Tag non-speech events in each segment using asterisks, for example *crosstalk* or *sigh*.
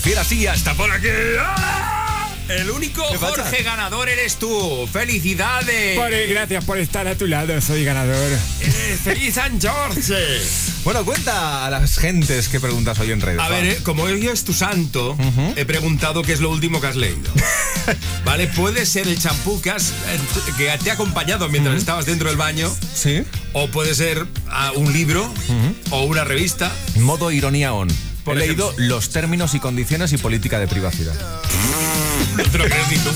fiel así hasta por aquí. ¡Ah! El único. Jorge ganador eres tú. ¡Felicidades! Por- gracias por estar a tu lado, soy ganador. Eh, ¡Feliz San George! Bueno, cuenta a las gentes que preguntas hoy en redes. A va. ver, eh, como hoy es tu santo, he preguntado qué es lo último que has leído. *laughs* ¿Vale? Puede ser el champú que, has, que te ha acompañado mientras estabas dentro del baño, Sí. o puede ser ah, un libro, o una revista. Modo ironía on. Por He leído ejemplo. los términos y condiciones y política de privacidad. No te lo crees ni tú.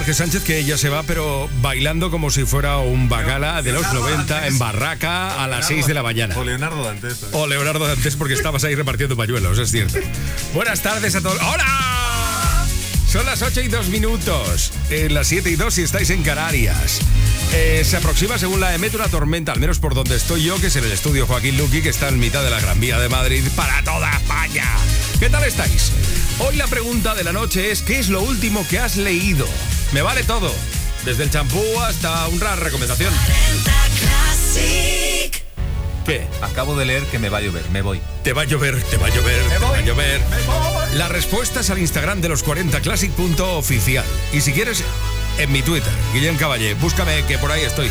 Jorge Sánchez que ya se va, pero bailando como si fuera un bagala de los 90 en barraca a las 6 de la mañana. O Leonardo Dantes. O Leonardo Dantes porque estabas ahí repartiendo pañuelos, es cierto. Buenas tardes a todos. ¡Hola! Son las 8 y 2 minutos. En las 7 y 2 si estáis en Canarias. Eh, se aproxima, según la EMET, una tormenta, al menos por donde estoy yo, que es en el estudio Joaquín Luqui, que está en mitad de la Gran Vía de Madrid, para toda España. ¿Qué tal estáis? Hoy la pregunta de la noche es, ¿qué es lo último que has leído? Me vale todo, desde el champú hasta una recomendación. 40 Classic. ¿Qué? Acabo de leer que me va a llover, me voy. Te va a llover, te va a llover, te va a llover. La respuesta es al Instagram de los 40classic.oficial. Y si quieres, en mi Twitter, Guillem Caballé, búscame que por ahí estoy.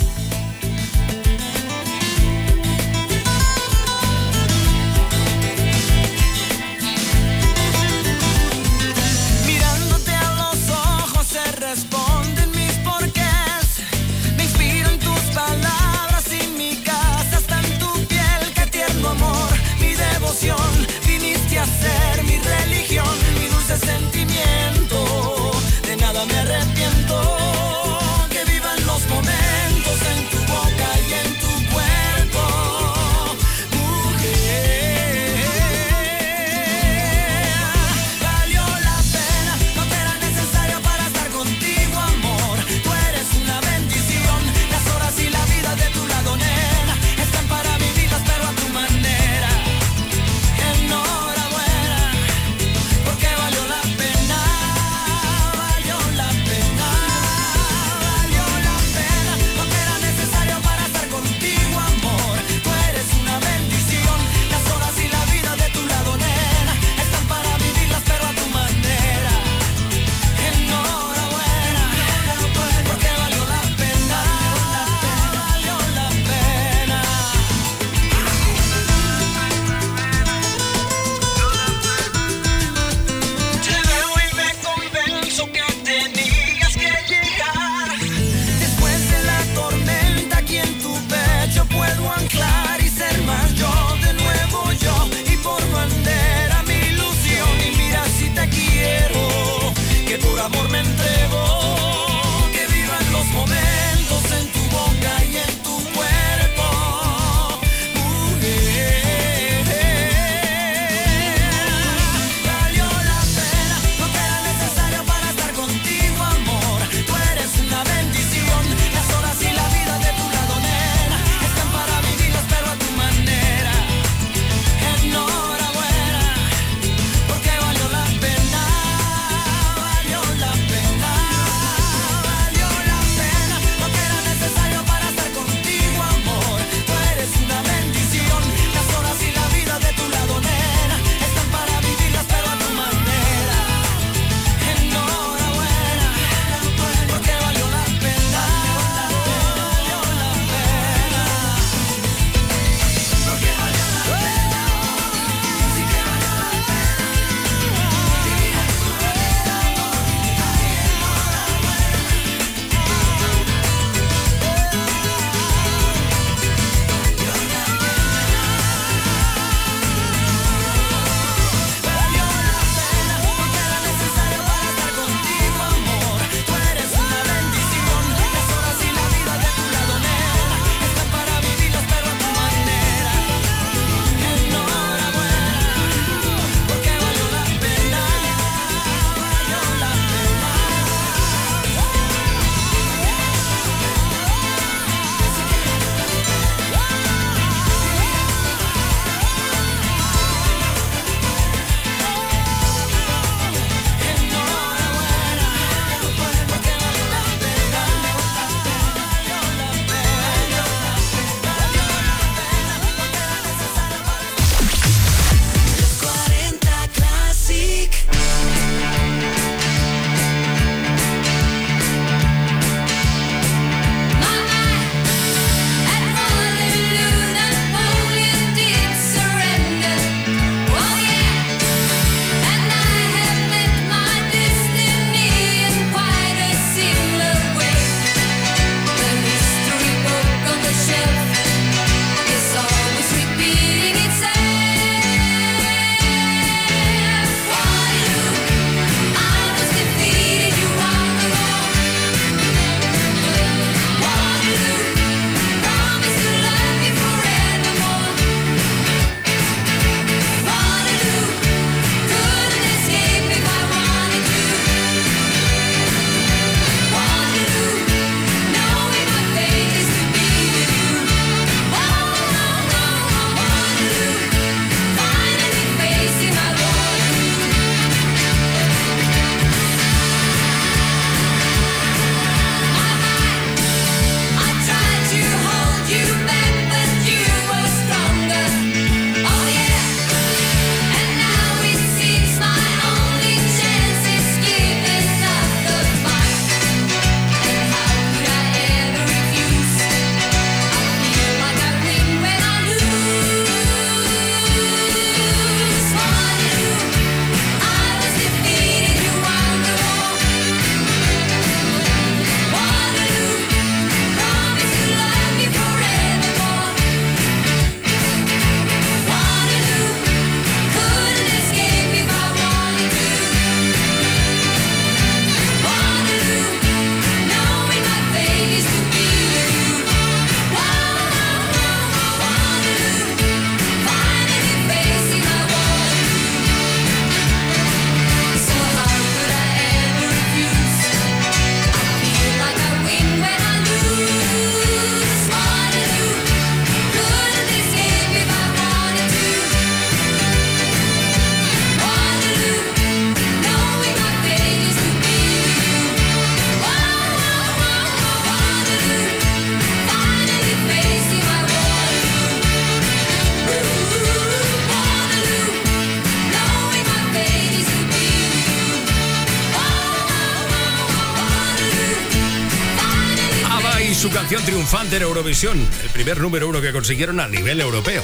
Eurovisión, el primer número uno que consiguieron a nivel europeo.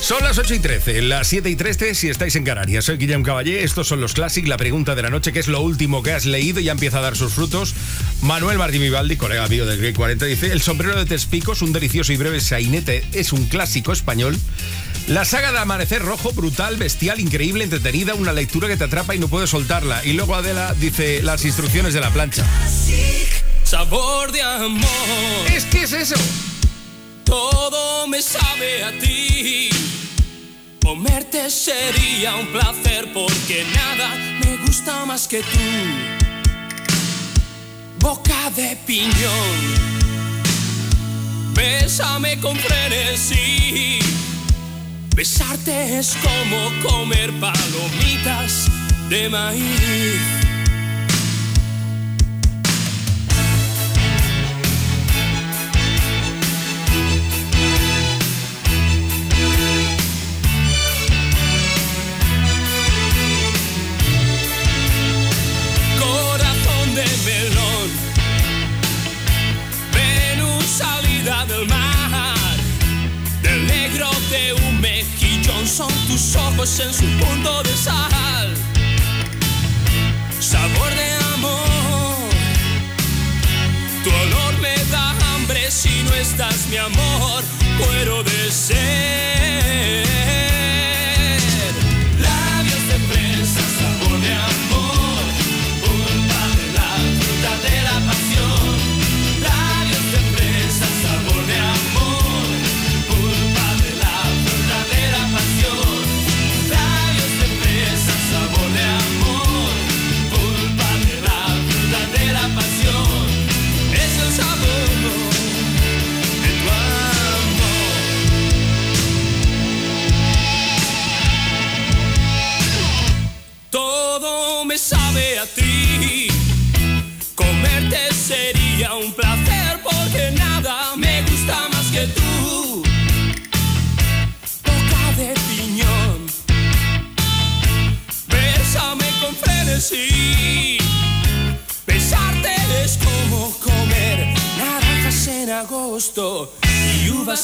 Son las 8 y 13, las 7 y 13 si estáis en Canarias. Soy Guillem Caballé, estos son los Classic, la pregunta de la noche, que es lo último que has leído y ya empieza a dar sus frutos. Manuel Martí Vivaldi, colega mío del Grey 40, dice: El sombrero de tres picos, un delicioso y breve sainete, es un clásico español. La saga de Amanecer Rojo, brutal, bestial, increíble, entretenida, una lectura que te atrapa y no puedes soltarla. Y luego Adela dice: Las instrucciones de la plancha sabor de amor. Es que es eso. Todo me sabe a ti. Comerte sería un placer porque nada me gusta más que tú. Boca de piñón. Bésame con frenesí. Besarte es como comer palomitas de maíz.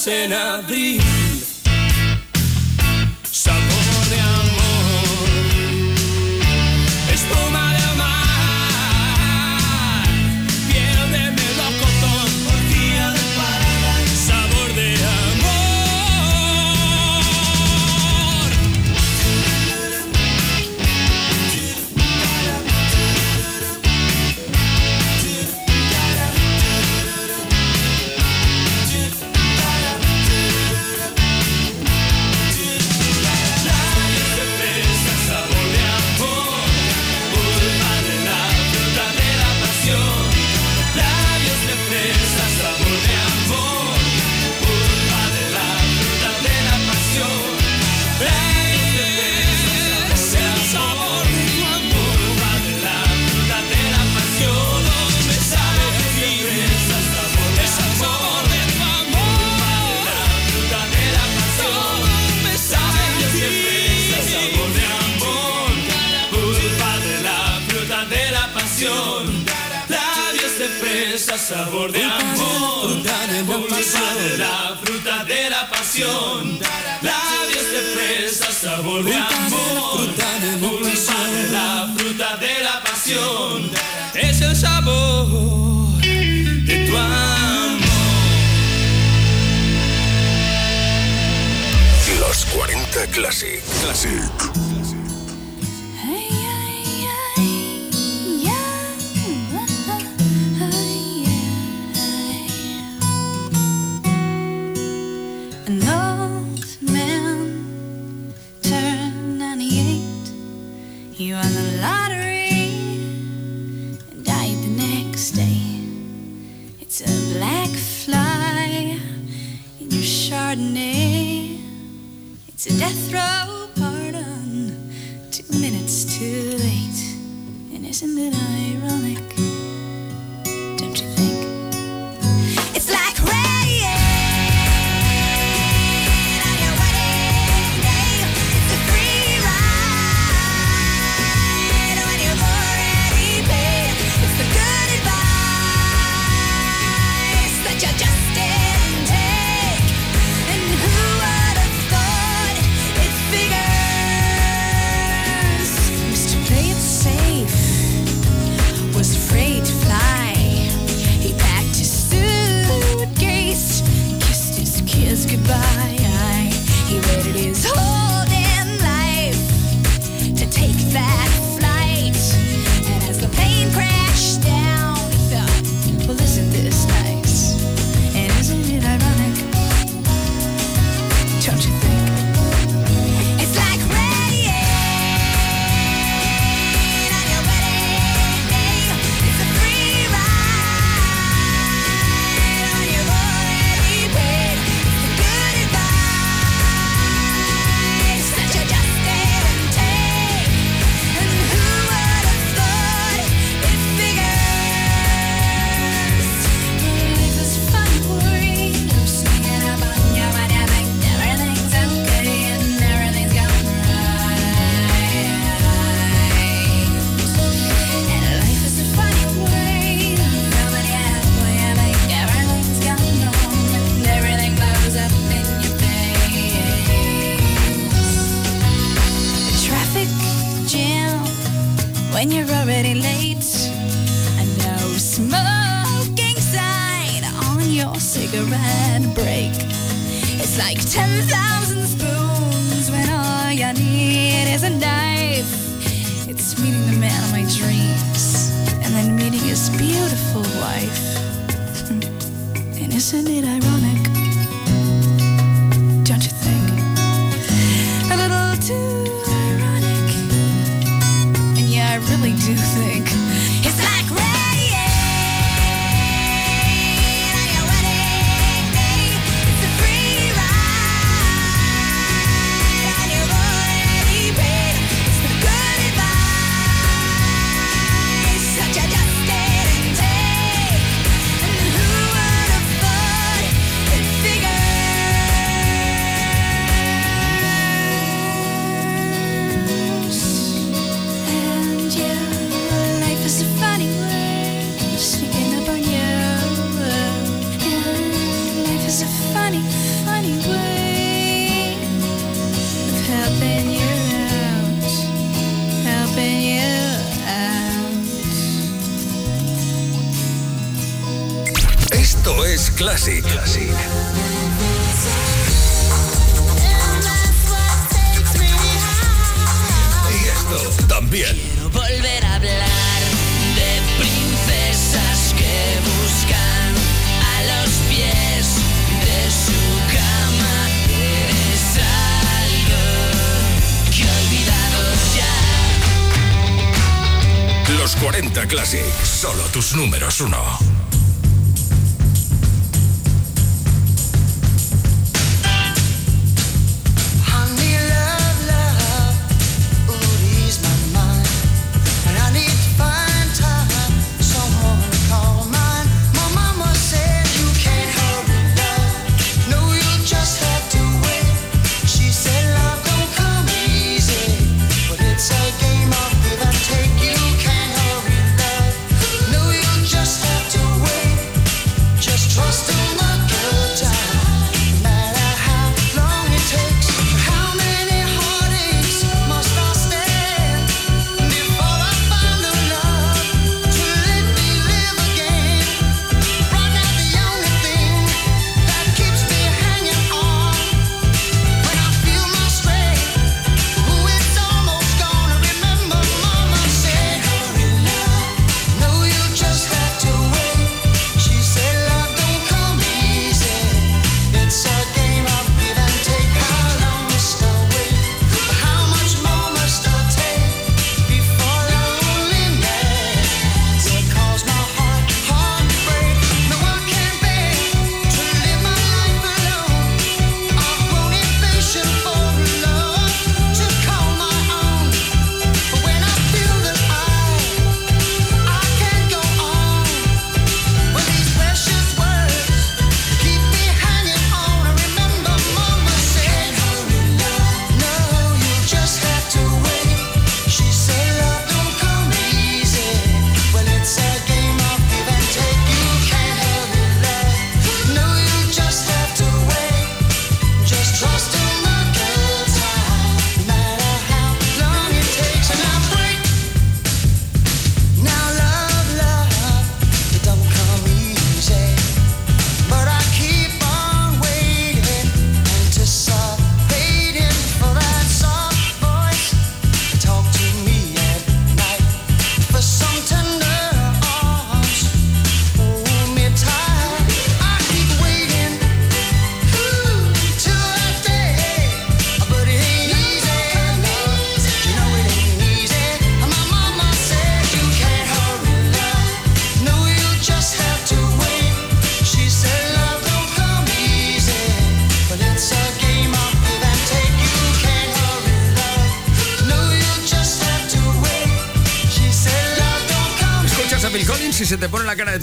σε να βρει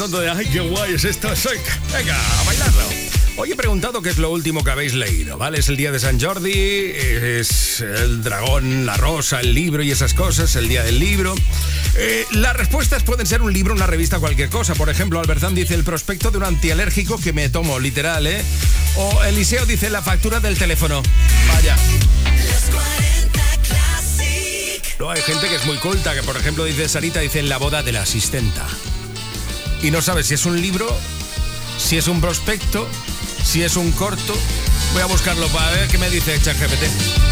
tonto ay, qué guay es esta seca. Venga, a bailarlo. Hoy he preguntado qué es lo último que habéis leído, ¿vale? Es el día de San Jordi, es el dragón, la rosa, el libro y esas cosas, el día del libro. Eh, las respuestas pueden ser un libro, una revista, cualquier cosa. Por ejemplo, Alberzán dice el prospecto de un antialérgico que me tomo, literal, ¿eh? O Eliseo dice la factura del teléfono. Vaya. No, hay gente que es muy culta, que por ejemplo dice Sarita, dice la boda de la asistenta y no sabes si es un libro, si es un prospecto, si es un corto. Voy a buscarlo para ver qué me dice ChatGPT.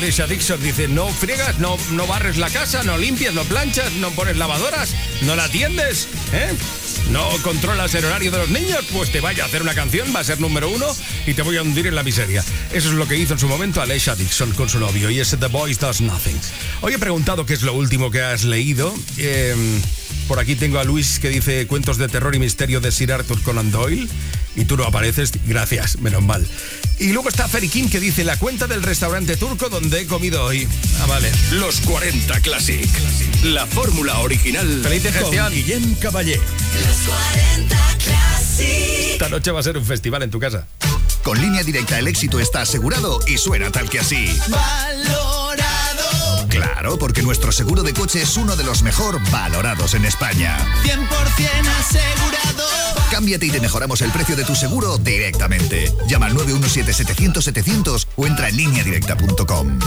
Alicia Dixon. Dice, no friegas, no, no barres la casa, no limpias, no planchas, no pones lavadoras, no la atiendes, ¿eh? No controlas el horario de los niños, pues te vaya a hacer una canción, va a ser número uno y te voy a hundir en la miseria. Eso es lo que hizo en su momento Alicia Dixon con su novio y es The Boys Does Nothing. Hoy he preguntado qué es lo último que has leído. Eh, por aquí tengo a Luis que dice cuentos de terror y misterio de Sir Arthur Conan Doyle. Y tú no apareces, gracias, menos mal. Y luego está Ferikin que dice la cuenta del restaurante turco donde he comido hoy. Ah, vale. Los 40 Classic. La fórmula original. Feliz de gestión. Con Guillem Caballé. Los 40 Classic. Esta noche va a ser un festival en tu casa. Con línea directa el éxito está asegurado y suena tal que así. Valorado. Claro, porque nuestro seguro de coche es uno de los mejor valorados en España. 100% asegurado. Cámbiate y te mejoramos el precio de tu seguro directamente. Llama al 917-700-700 o entra en lineadirecta.com.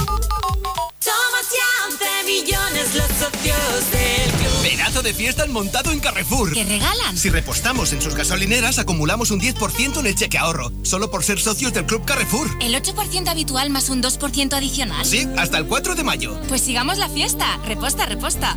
Somos ya 11 millones los socios del club. Pedazo de fiesta montado en Carrefour. ¿Qué regalan? Si repostamos en sus gasolineras, acumulamos un 10% en el cheque ahorro. Solo por ser socios del Club Carrefour. ¿El 8% habitual más un 2% adicional? Sí, hasta el 4 de mayo. Pues sigamos la fiesta. Reposta, reposta.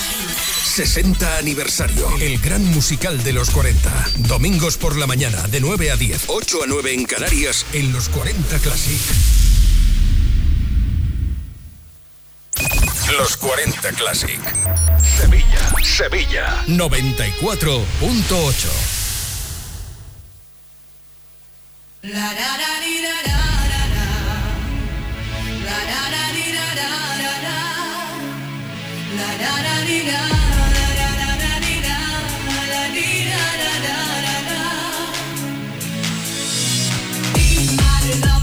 60 aniversario. El gran musical de los 40. Domingos por la mañana de 9 a 10. 8 a 9 en Canarias en los 40 Classic. Los 40 Classic. Sevilla, Sevilla. 94.8. La. La. La di da. da da da da. Love.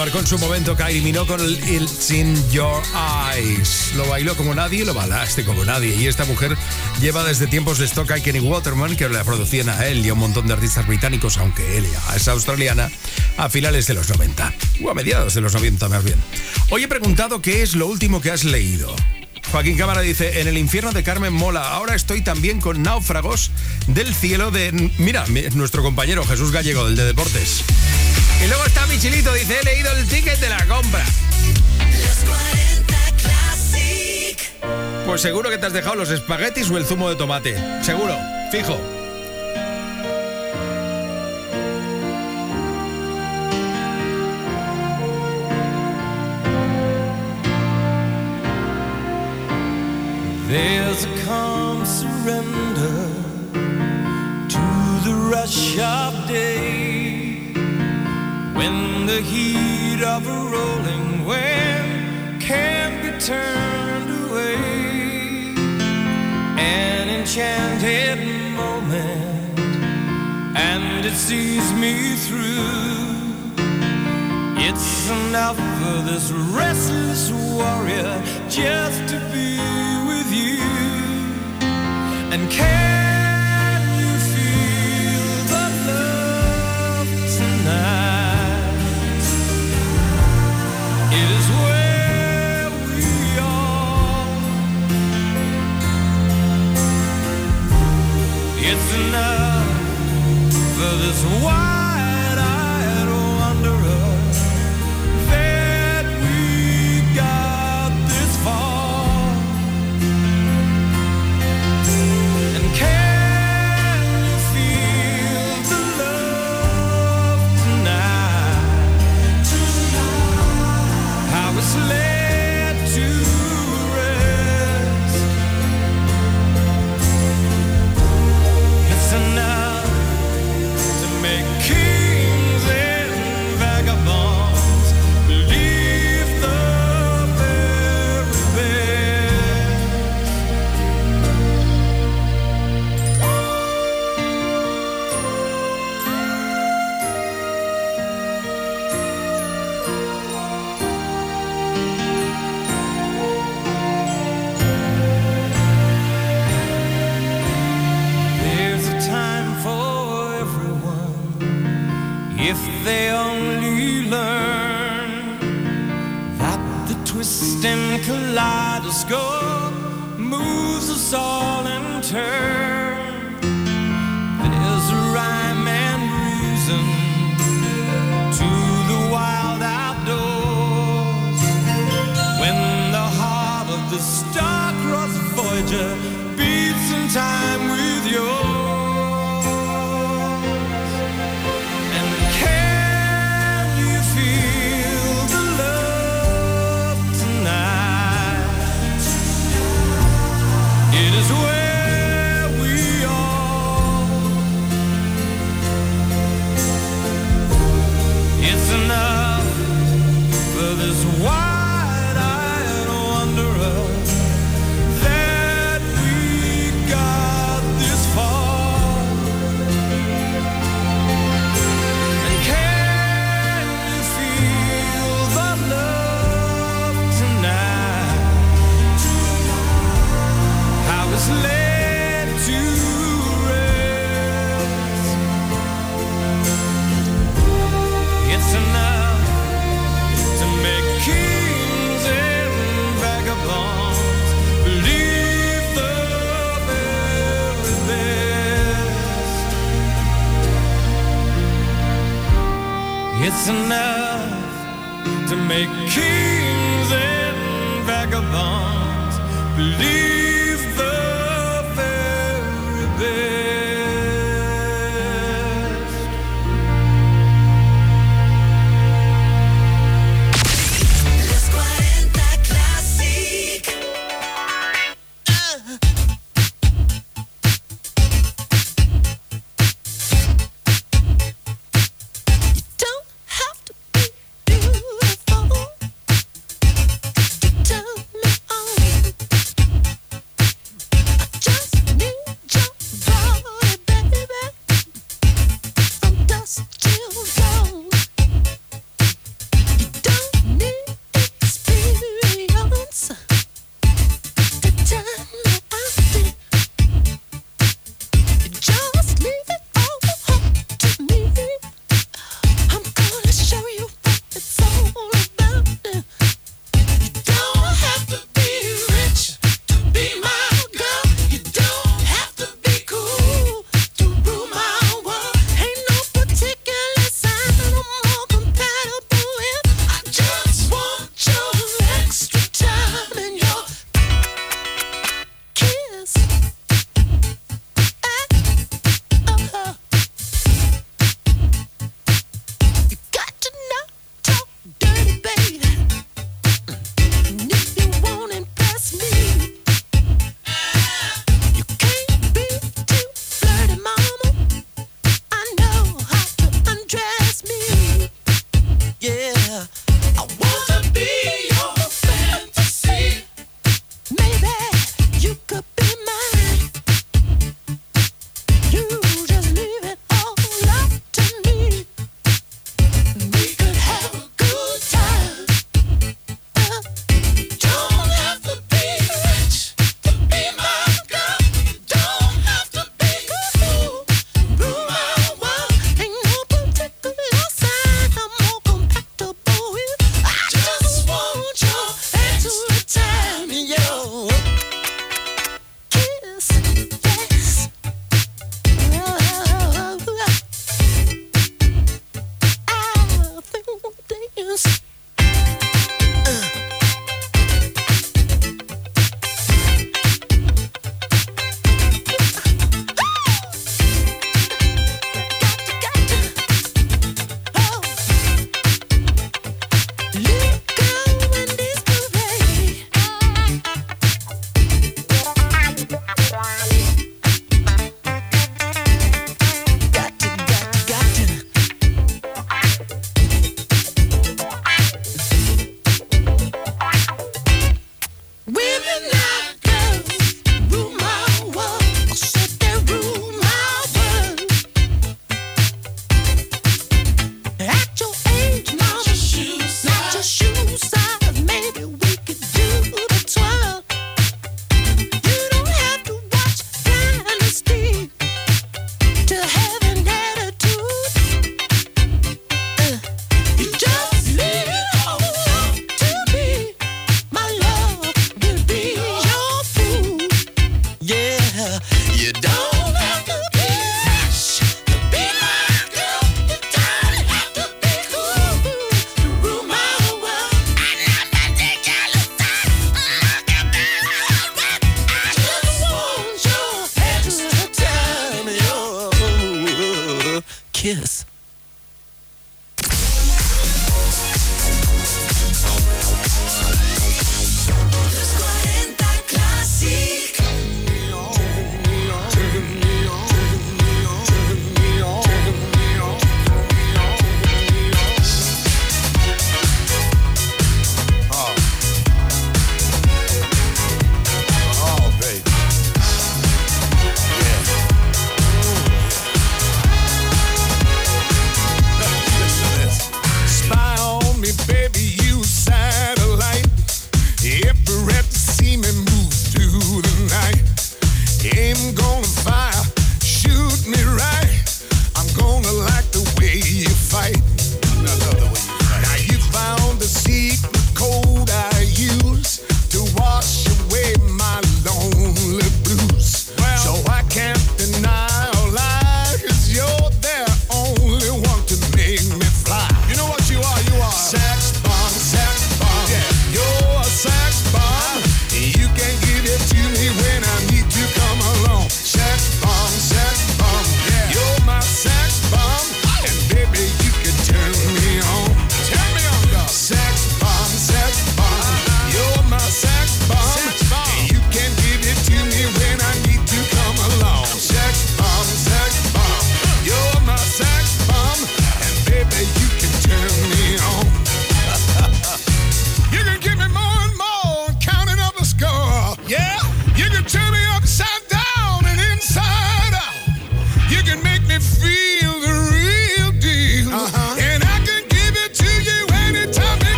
Marcó en su momento Kylie Minogue con el It's in Your Eyes. Lo bailó como nadie, lo bailaste como nadie. Y esta mujer lleva desde tiempos de Stock y Kenny Waterman, que la producían a él y a un montón de artistas británicos, aunque ella es australiana, a finales de los 90. O a mediados de los 90 más bien. Hoy he preguntado qué es lo último que has leído. Joaquín Cámara dice, en el infierno de Carmen Mola, ahora estoy también con náufragos del cielo de... Mira, mi- nuestro compañero Jesús Gallego, del de Deportes. Y luego está Michilito, dice, he leído el ticket de la compra. Pues seguro que te has dejado los espaguetis o el zumo de tomate. Seguro, fijo. To the rush when the heat of a rolling wave can't be turned away. An enchanted moment, and it sees me through. It's enough for this restless warrior just to be with you. And can this wild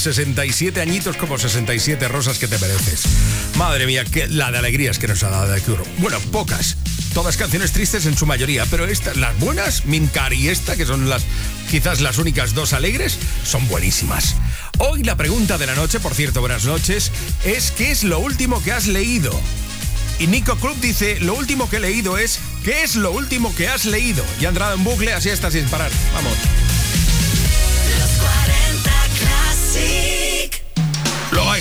67 añitos como 67 rosas que te mereces. Madre mía, que la de alegrías que nos ha dado de Cure. Bueno, pocas. Todas canciones tristes en su mayoría, pero estas, las buenas, Mimcar y esta, que son las quizás las únicas dos alegres, son buenísimas. Hoy la pregunta de la noche, por cierto, buenas noches, es ¿qué es lo último que has leído? Y Nico Club dice, lo último que he leído es, ¿qué es lo último que has leído? Y ha entrado en bucle, así está sin parar. Vamos.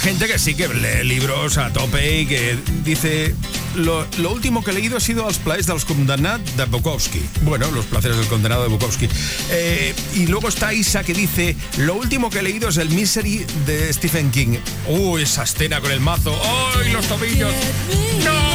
Gente que sí que lee libros a tope y que dice, lo, lo último que he leído ha sido Els plaers dels condemnats de Bukowski. Bueno, los placeres del condenado de Bukowski. Eh, y luego está Isa que dice, lo último que he leído es el Misery de Stephen King. Uy, esa escena con el mazo. ¡Ay, los tobillos! ¡No!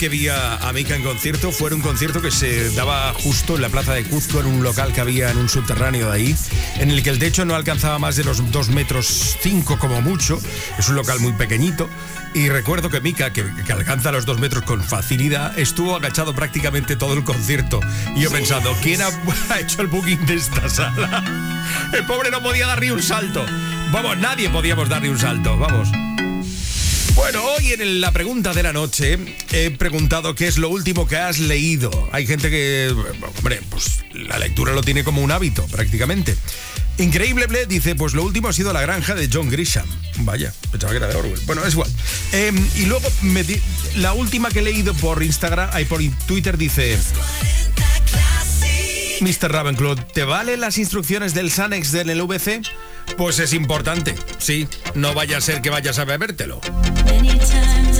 que vi a, Mika en concierto fue en un concierto que se daba justo en la plaza de Cuzco, en un local que había en un subterráneo de ahí, en el que el techo no alcanzaba más de los 2 metros 5 como mucho. Es un local muy pequeñito. Y recuerdo que Mika, que, que, alcanza los 2 metros con facilidad, estuvo agachado prácticamente todo el concierto. Y yo pensando, ¿quién *laughs* ha, hecho el booking de esta sala? *laughs* El pobre no podía dar ni un salto. Vamos, nadie podíamos dar ni un salto. Vamos. Bueno, hoy en la pregunta de la noche he preguntado qué es lo último que has leído. Hay gente que, hombre, pues la lectura lo tiene como un hábito prácticamente. Increíble Ble dice, pues lo último ha sido La granja de John Grisham. Vaya, pensaba que era de Orwell. Bueno, es igual. Eh, y luego me di- la última que he leído por Instagram, ahí por Twitter dice... Mr. Ravenclaw, ¿te valen las instrucciones del Sanex del LVC? Pues es importante, sí. No vaya a ser que vayas a bebértelo.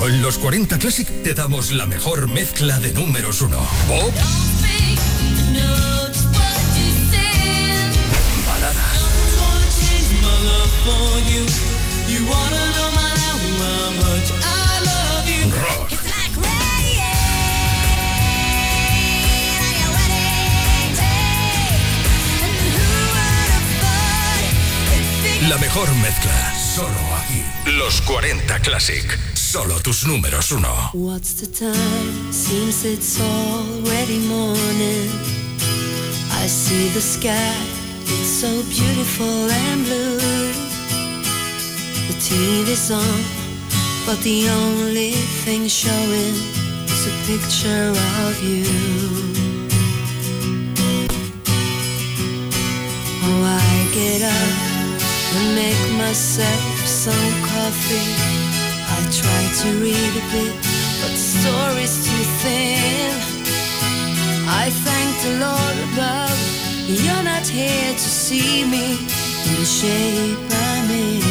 Solo en los 40 Classic te damos la mejor mezcla de números uno. Pop, baladas, rock, la mejor mezcla. Solo aquí. Los 40 Classic. Solo tus números uno. What's the time? Seems it's already morning. I see the sky, it's so beautiful and blue. The TV's on, but the only thing showing is a picture of you. Oh, I get up and make myself some coffee try to read a bit, but the story's too thin. I thank the Lord above, you're not here to see me in the shape I'm in.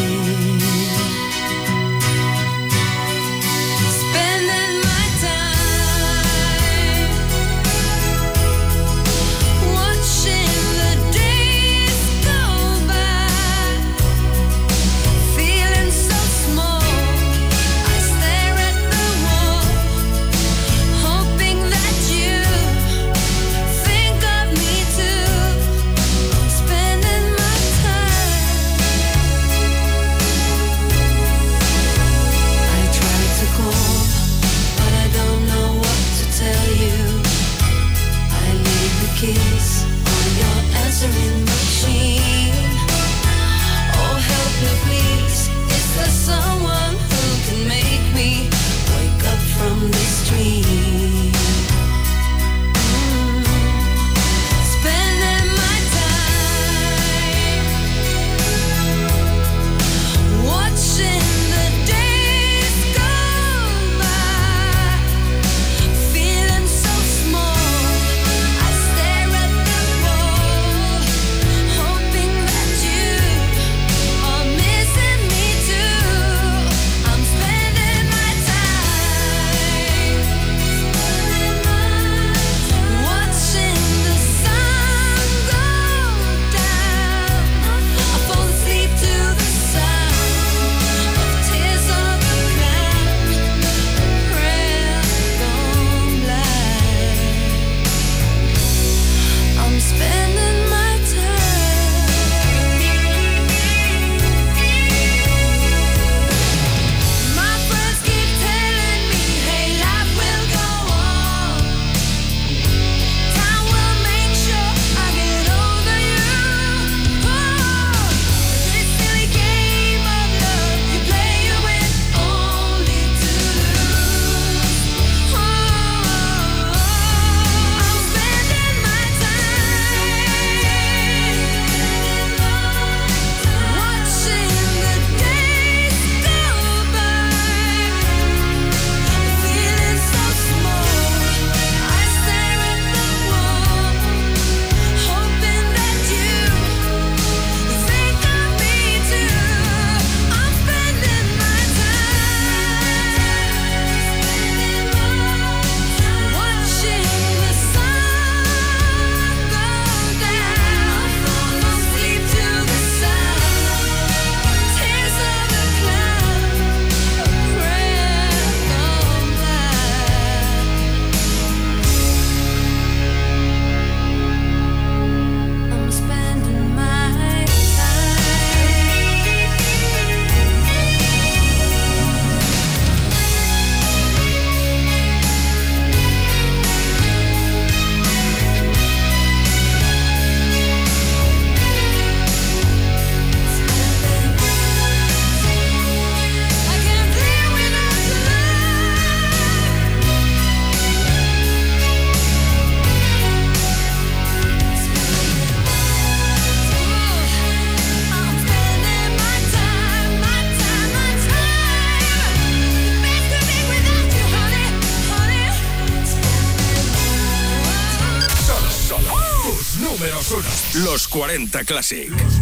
Canta Clàssic.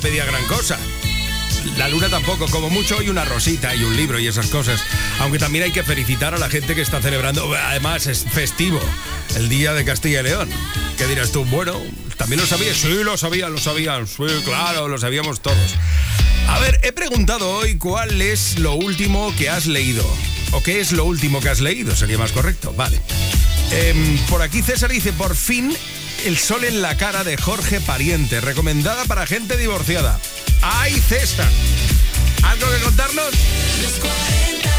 pedía gran cosa. La luna tampoco, como mucho y una rosita y un libro y esas cosas. Aunque también hay que felicitar a la gente que está celebrando, además es festivo, el Día de Castilla y León. ¿Qué dirás tú? Bueno, también lo sabías, sí, lo sabían, lo sabían, sí, claro, lo sabíamos todos. A ver, he preguntado hoy cuál es lo último que has leído. ¿O qué es lo último que has leído? Sería más correcto, vale. Em, por aquí César dice, por fin el sol en la cara de Jorge Pariente, recomendada para gente divorciada. ¡Ay, cesta! ¿Algo que contarnos? Los 40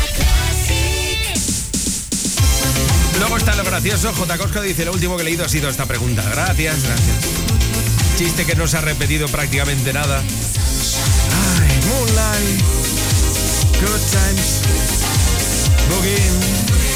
Luego está lo gracioso. J. Cosco dice: Lo último que he leído ha sido esta pregunta. Gracias, gracias. Chiste que no se ha repetido prácticamente nada. Ay, moonlight. Good times. Boogie.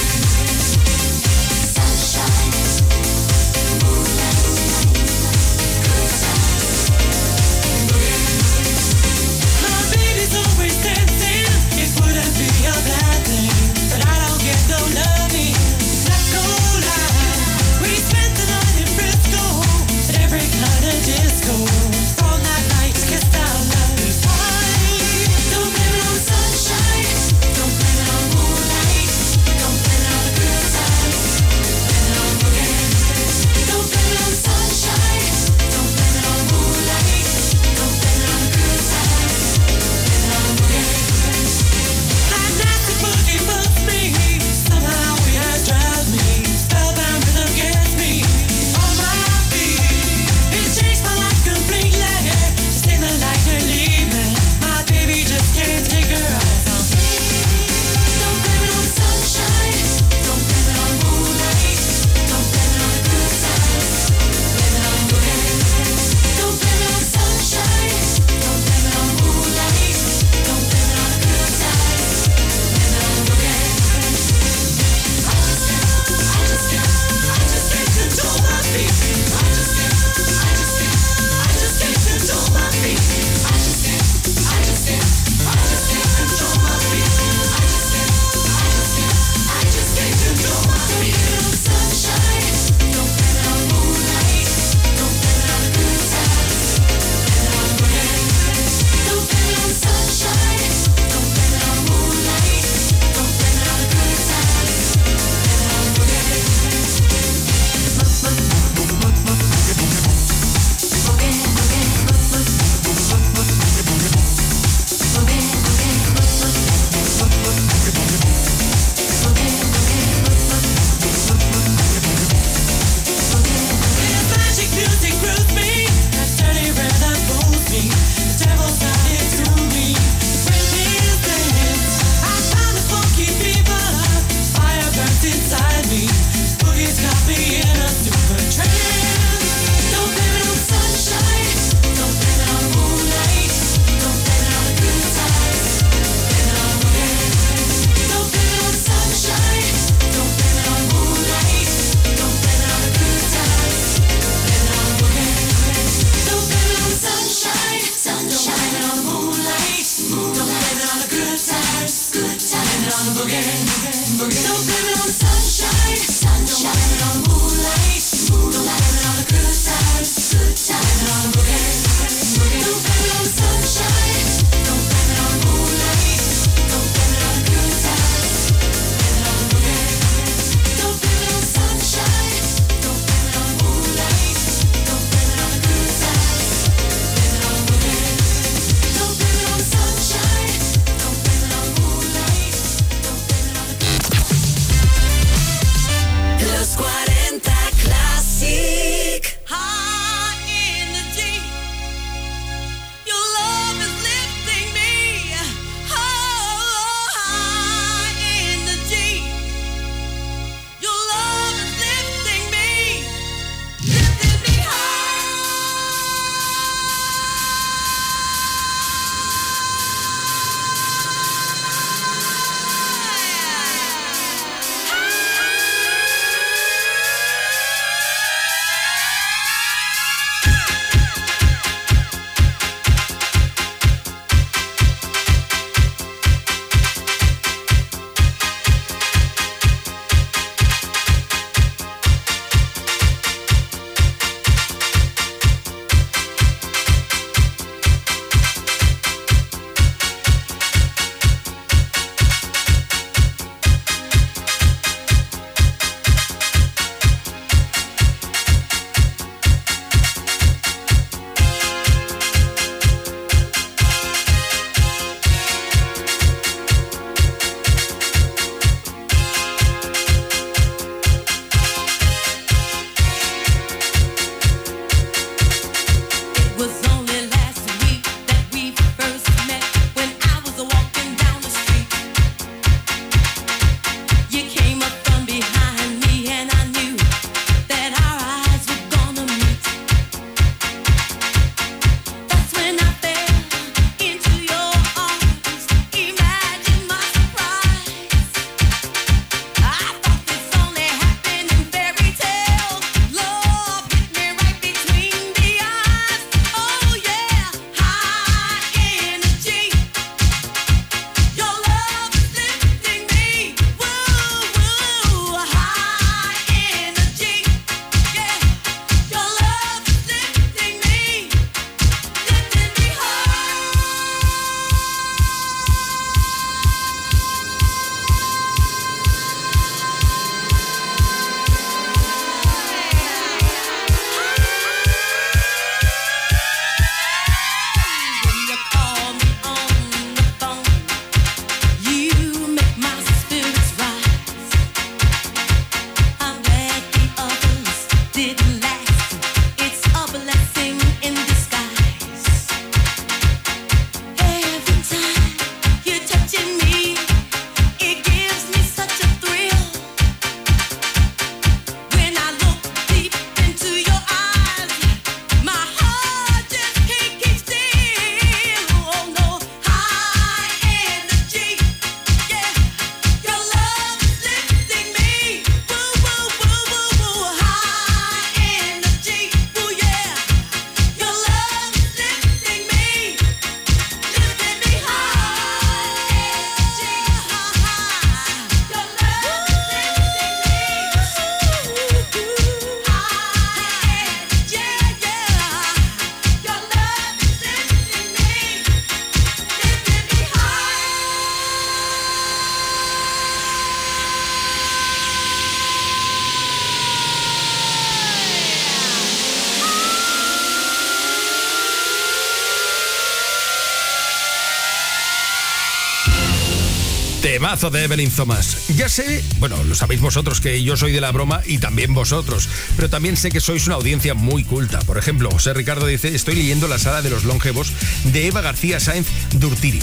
Temazo de Evelyn Thomas. Ya sé, bueno, lo sabéis vosotros que yo soy de la broma y también vosotros, pero también sé que sois una audiencia muy culta. Por ejemplo, José Ricardo dice, estoy leyendo La Sala de los Longevos de Eva García Sáenz Durtiri.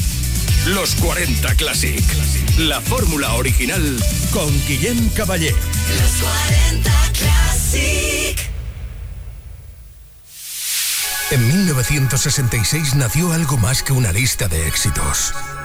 Los 40 Classic. La fórmula original con Guillem Caballé. Los 40 Classic. En 1966 nació algo más que una lista de éxitos.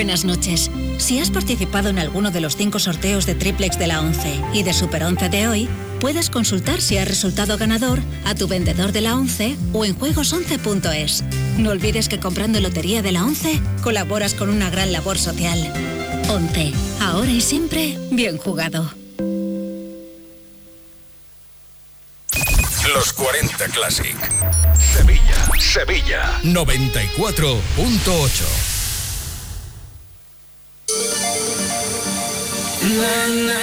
Buenas noches. Si has participado en alguno de los cinco sorteos de triplex de la 11 y de Super 11 de hoy, puedes consultar si has resultado ganador a tu vendedor de la 11 o en juegos11.es. No olvides que comprando lotería de la 11 colaboras con una gran labor social. 11. Ahora y siempre, bien jugado. Los 40 Classic. Sevilla, Sevilla. 94.8. Amor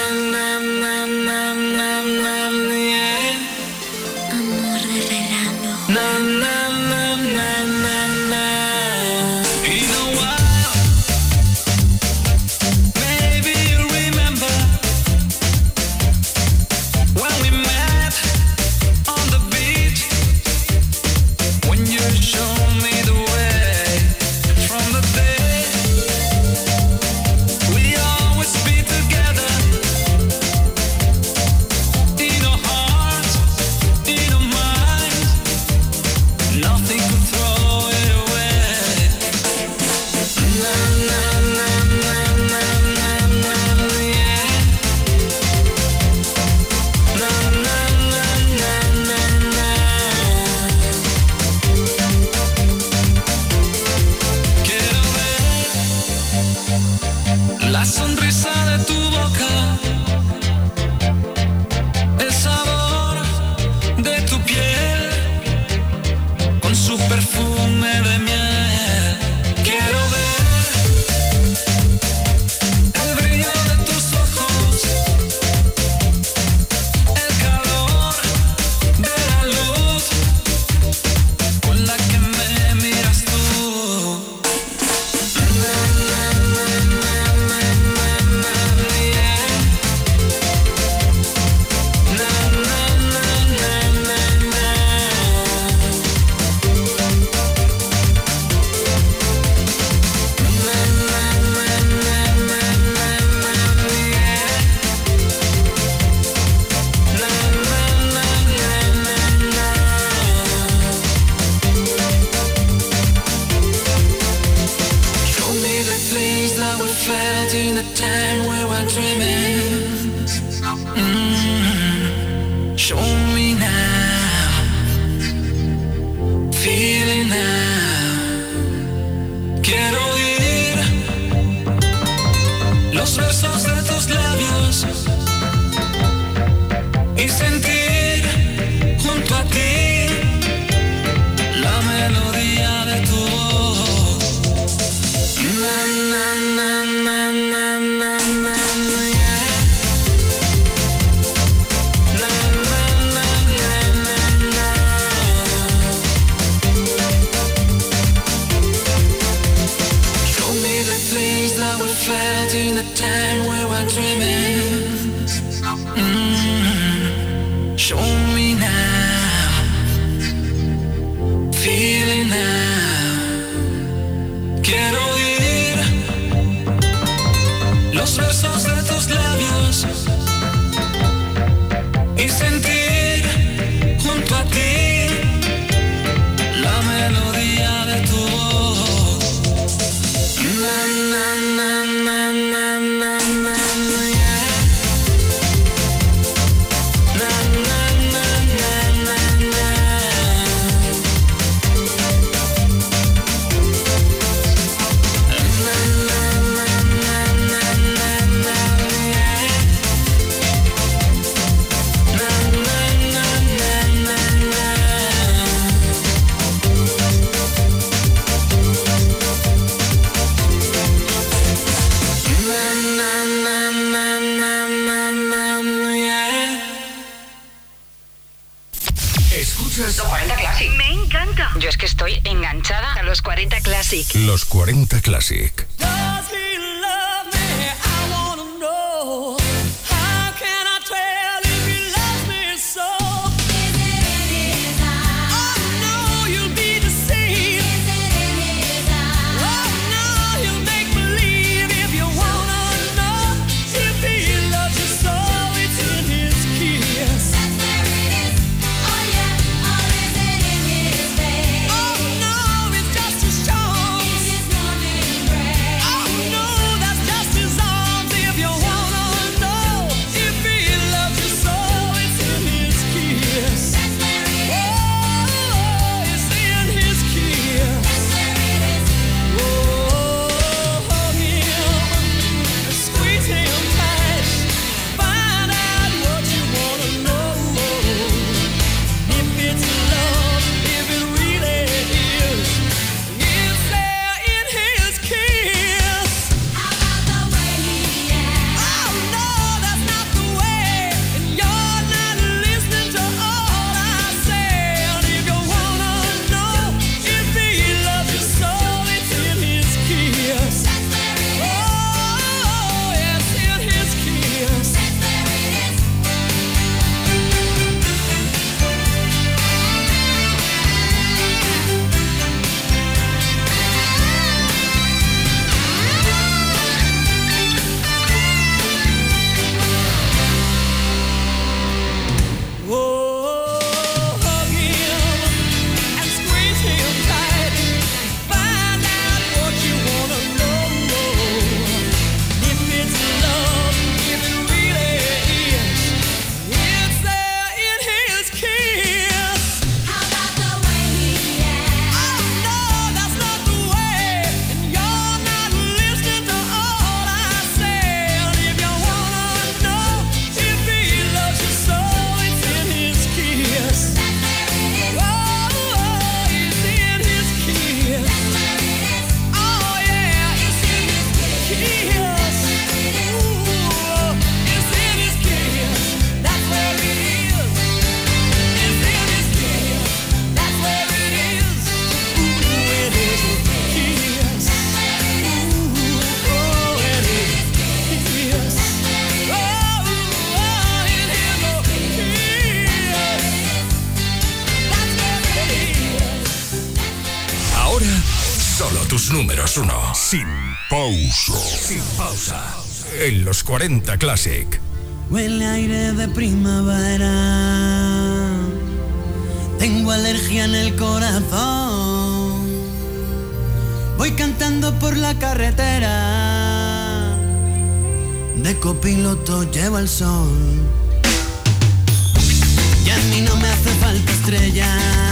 40 Classic. Huele aire de primavera. Tengo alergia en el corazón. Voy cantando por la carretera. De copiloto lleva el sol. Y a mí no me hace falta estrella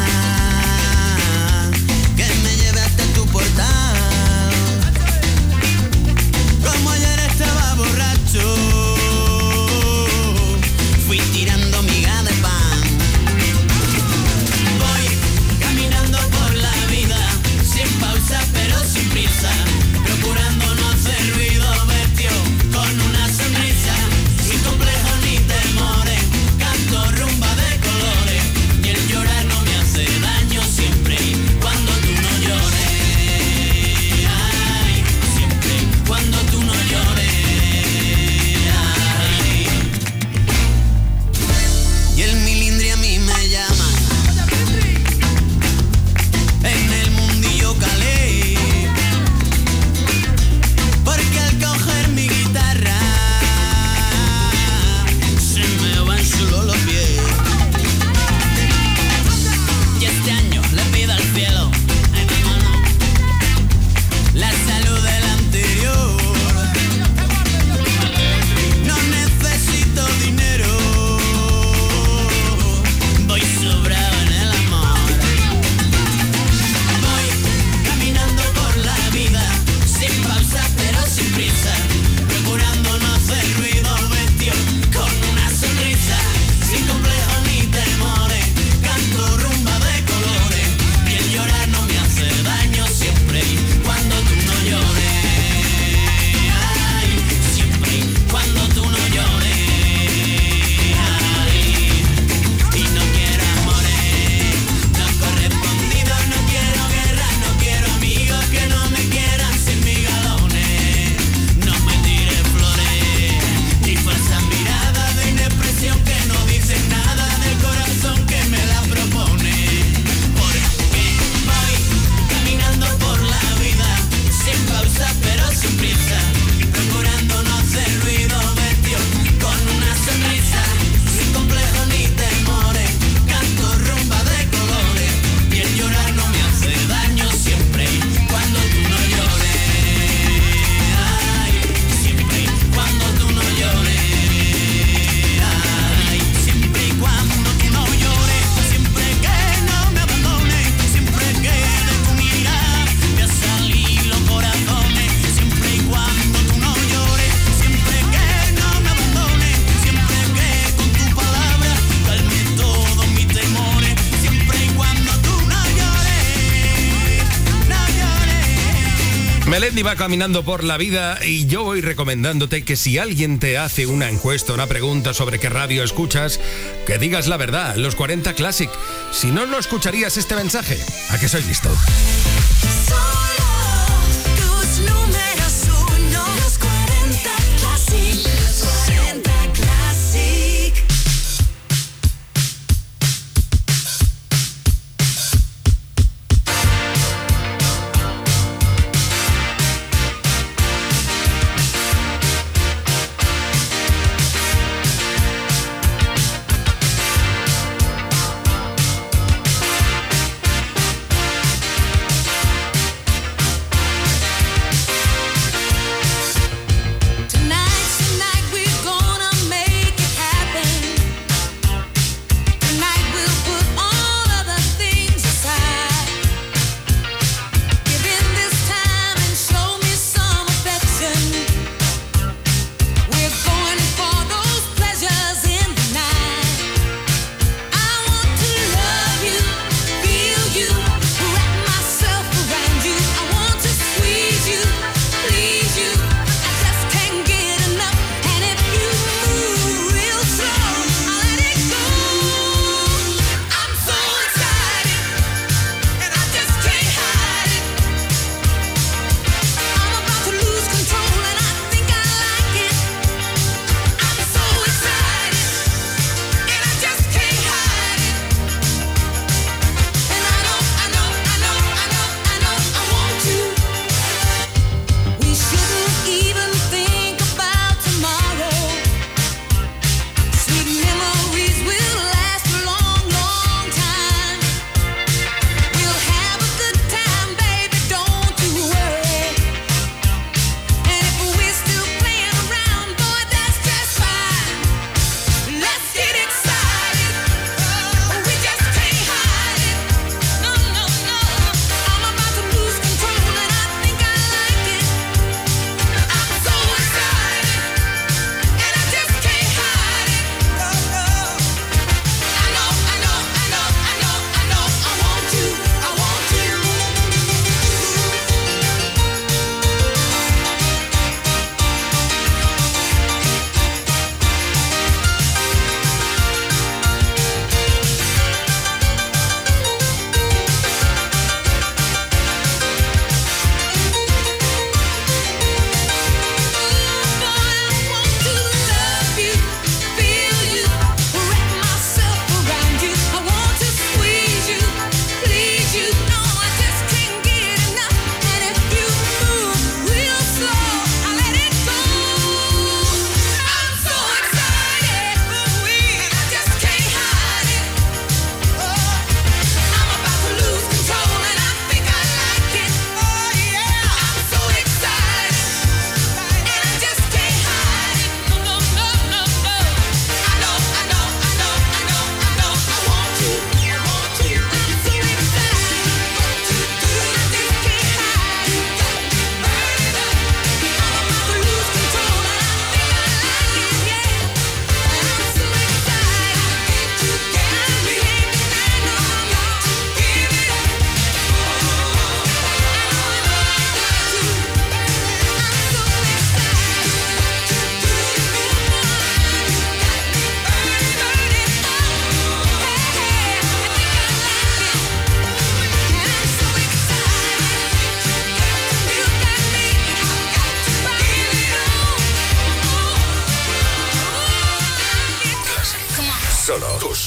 Caminando por la vida y yo voy recomendándote que si alguien te hace una encuesta, una pregunta sobre qué radio escuchas, que digas la verdad, los 40 Classic. Si no, no escucharías este mensaje. ¿A qué soy listo?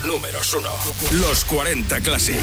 Números uno. Los 40 Classic.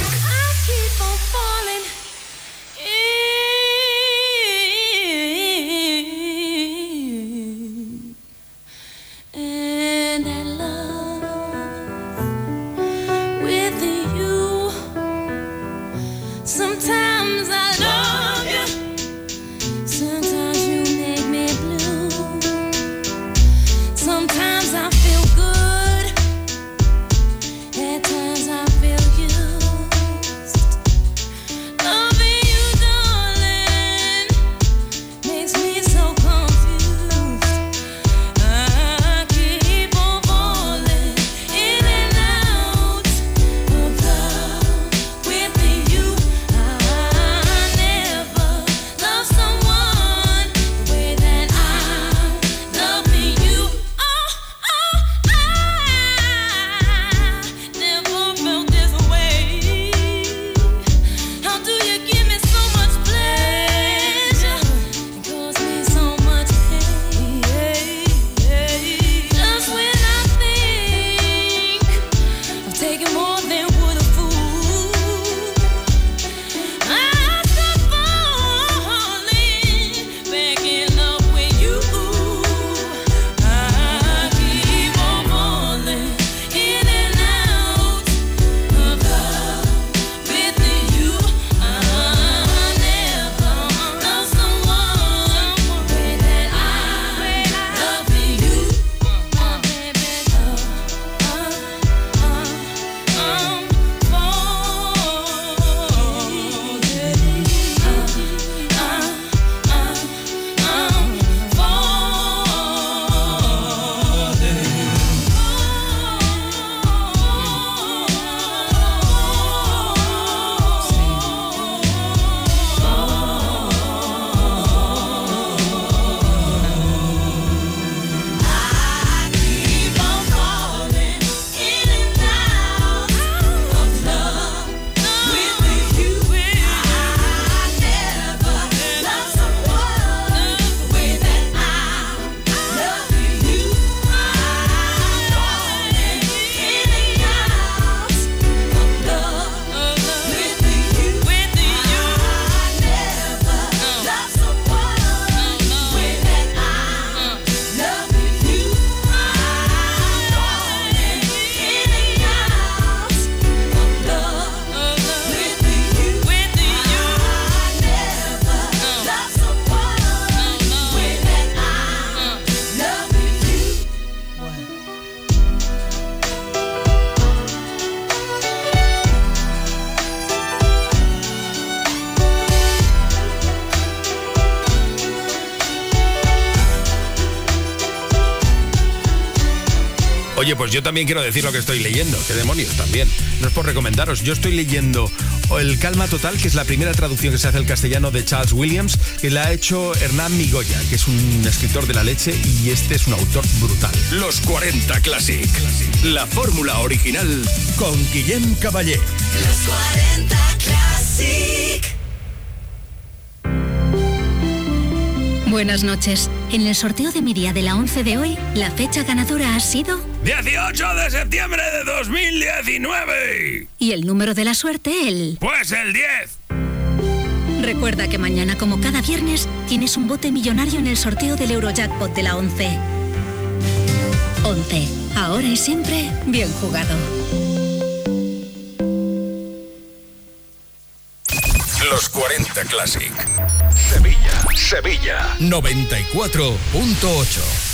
Oye, pues yo también quiero decir lo que estoy leyendo. ¿Qué demonios también? No es por recomendaros. Yo estoy leyendo El Calma Total, que es la primera traducción que se hace al castellano de Charles Williams, que la ha hecho Hernán Migoya, que es un escritor de la leche y este es un autor brutal. Los 40 Classic. La fórmula original con Guillem Caballé. Los 40 Classic. Buenas noches. En el sorteo de mi día de la 11 de hoy, la fecha ganadora ha sido 18 de septiembre de 2019. y el número de la suerte el... Pues el 10. Recuerda que mañana, como cada viernes, tienes un bote millonario en el sorteo del Eurojackpot de la 11. 11. Ahora y siempre, bien jugado. Los 40 Classic. Sevilla, Sevilla. 94.8.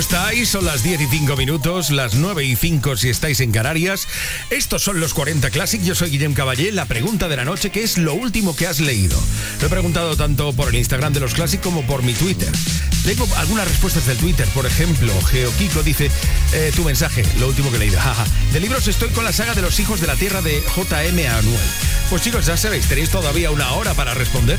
¿Cómo estáis? Son las 10 y 5 minutos, las 9 y 5 si estáis en Canarias. Estos son los 40 Classic. Yo soy Guillem Caballé. La pregunta de la noche, ¿qué es lo último que has leído? Lo he preguntado tanto por el Instagram de los Classic como por mi Twitter. Tengo algunas respuestas del Twitter. Por ejemplo, Geokiko dice, eh, tu mensaje, lo último que he leído. De libros estoy con la saga de los hijos de la tierra de JM Anuel. Pues chicos, ya sabéis, tenéis todavía una hora para responder.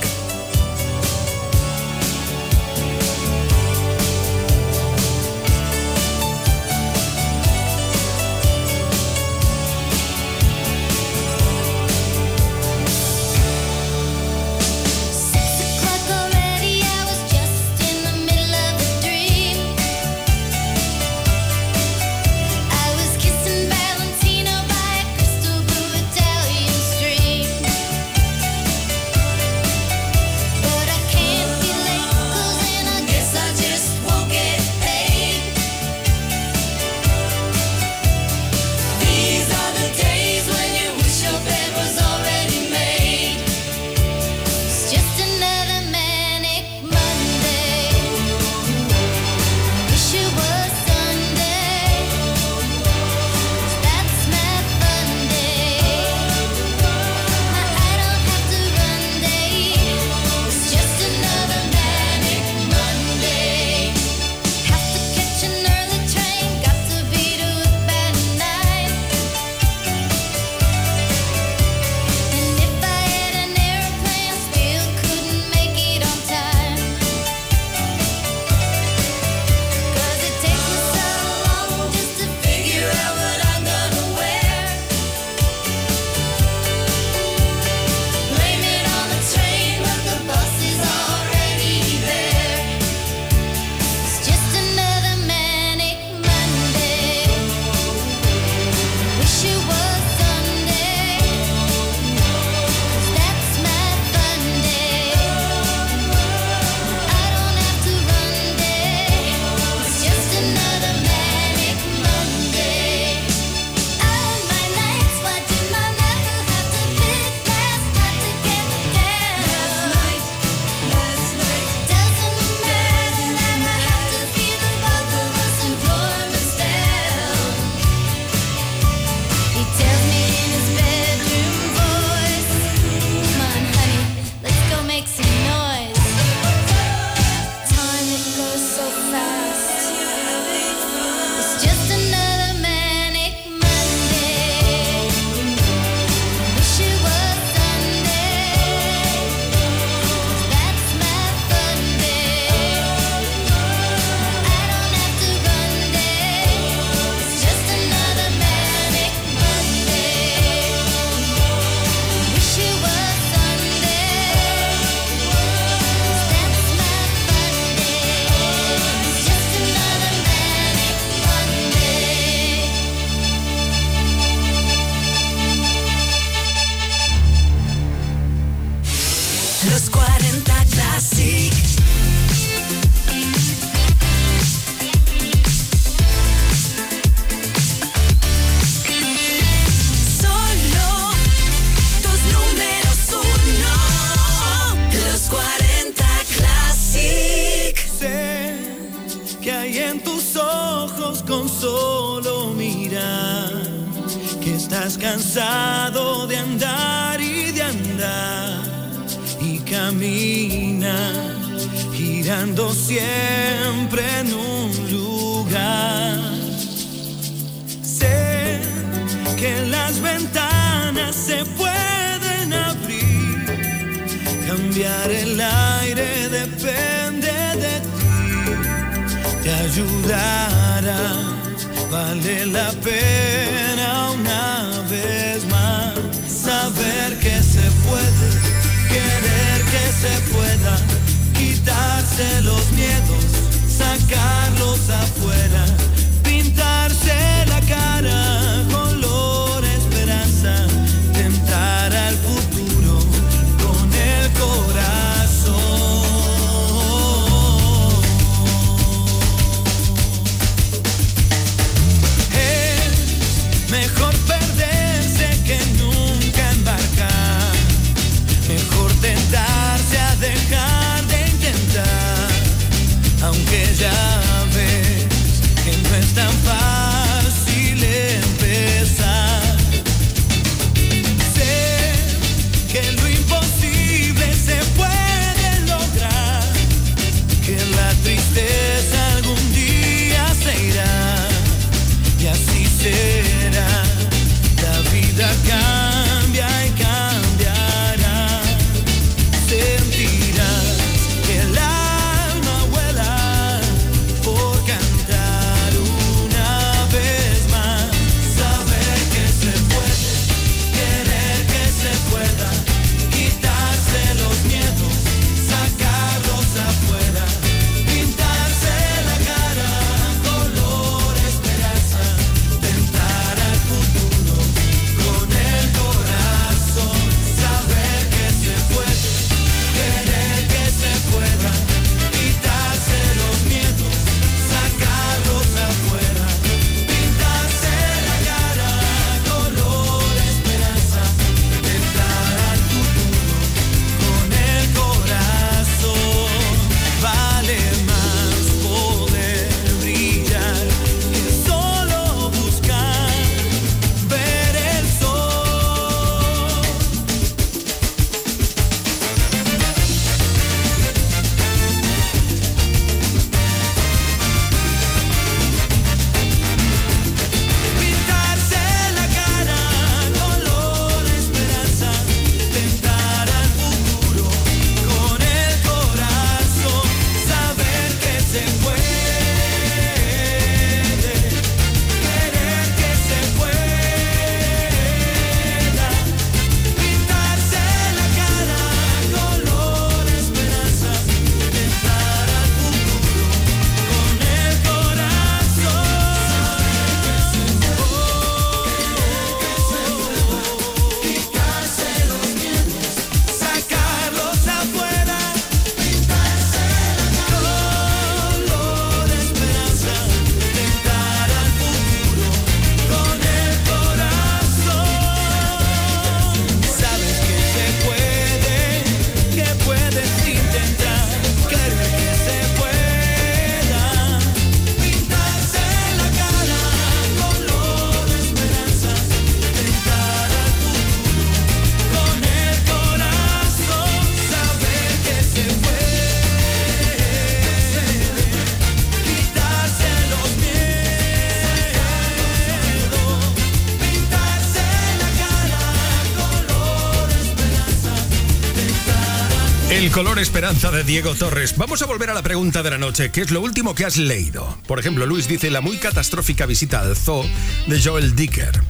Color esperanza de Diego Torres. Vamos a volver a la pregunta de la noche. ¿Qué es lo último que has leído? Por ejemplo, Luis dice la muy catastrófica visita al zoo de Joel Dicker.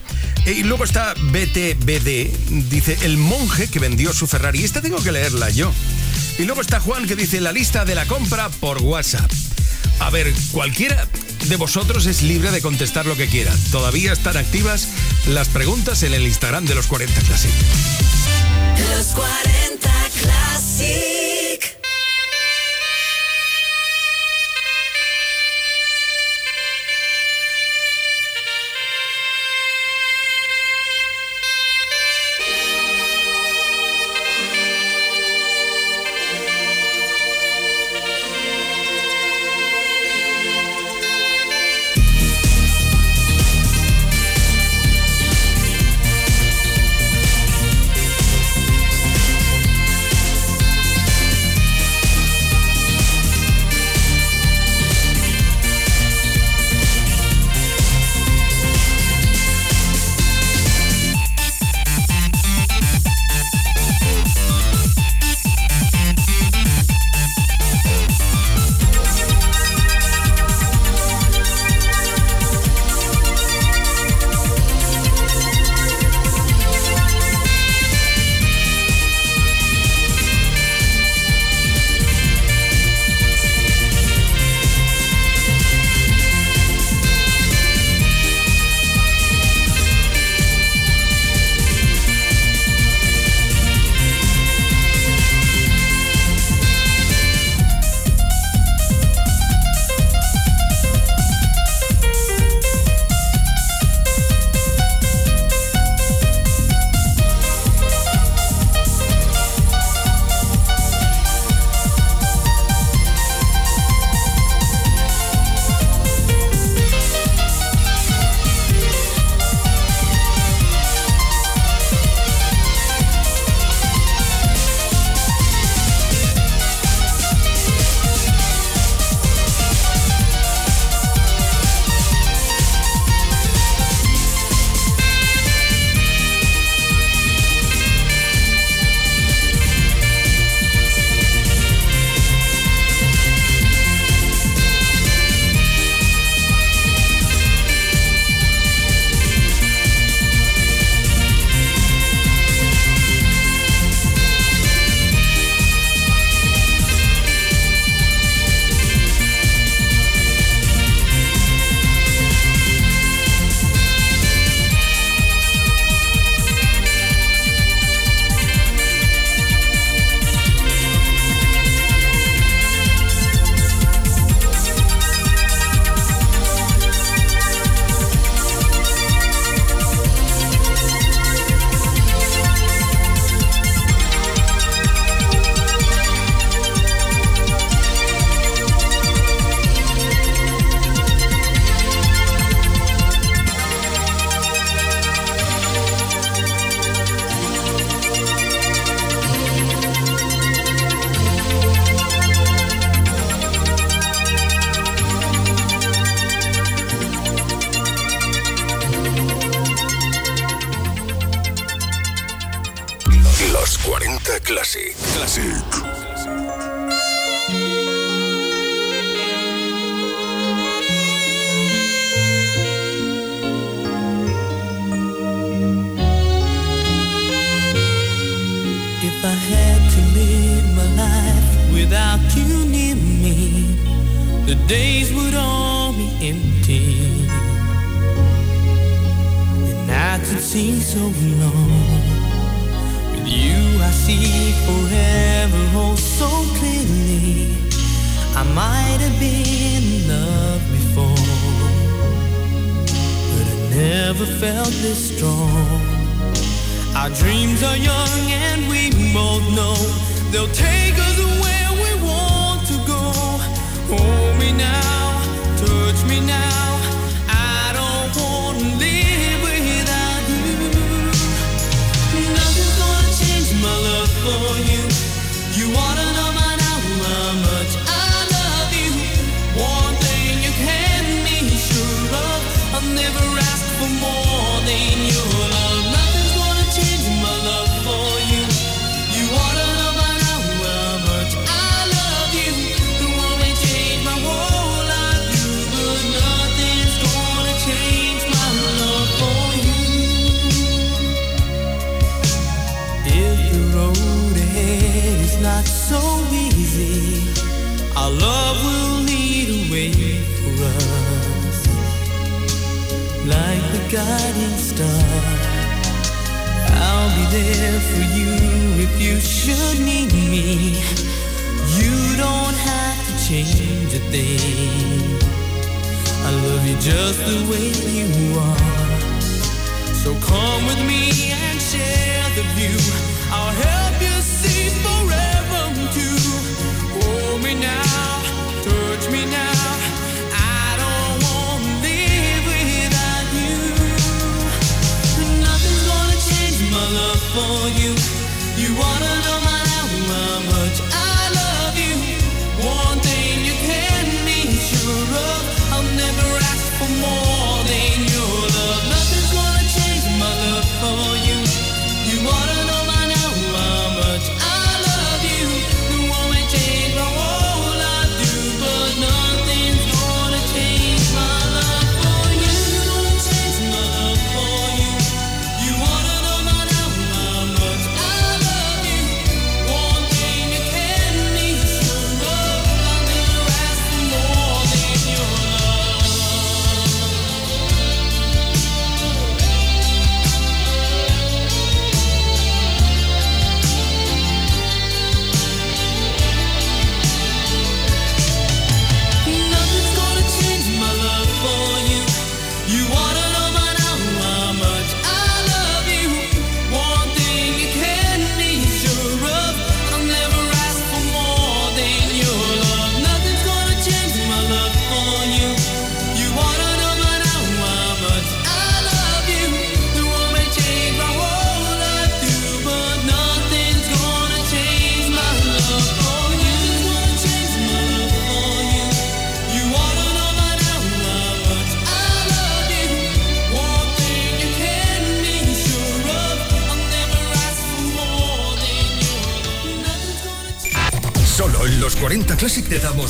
Y luego está BTBD, dice el monje que vendió su Ferrari. Esta tengo que leerla yo. Y luego está Juan que dice la lista de la compra por WhatsApp. A ver, cualquiera de vosotros es libre de contestar lo que quiera. Todavía están activas las preguntas en el Instagram de los 40 Classic. Los 40 Classic.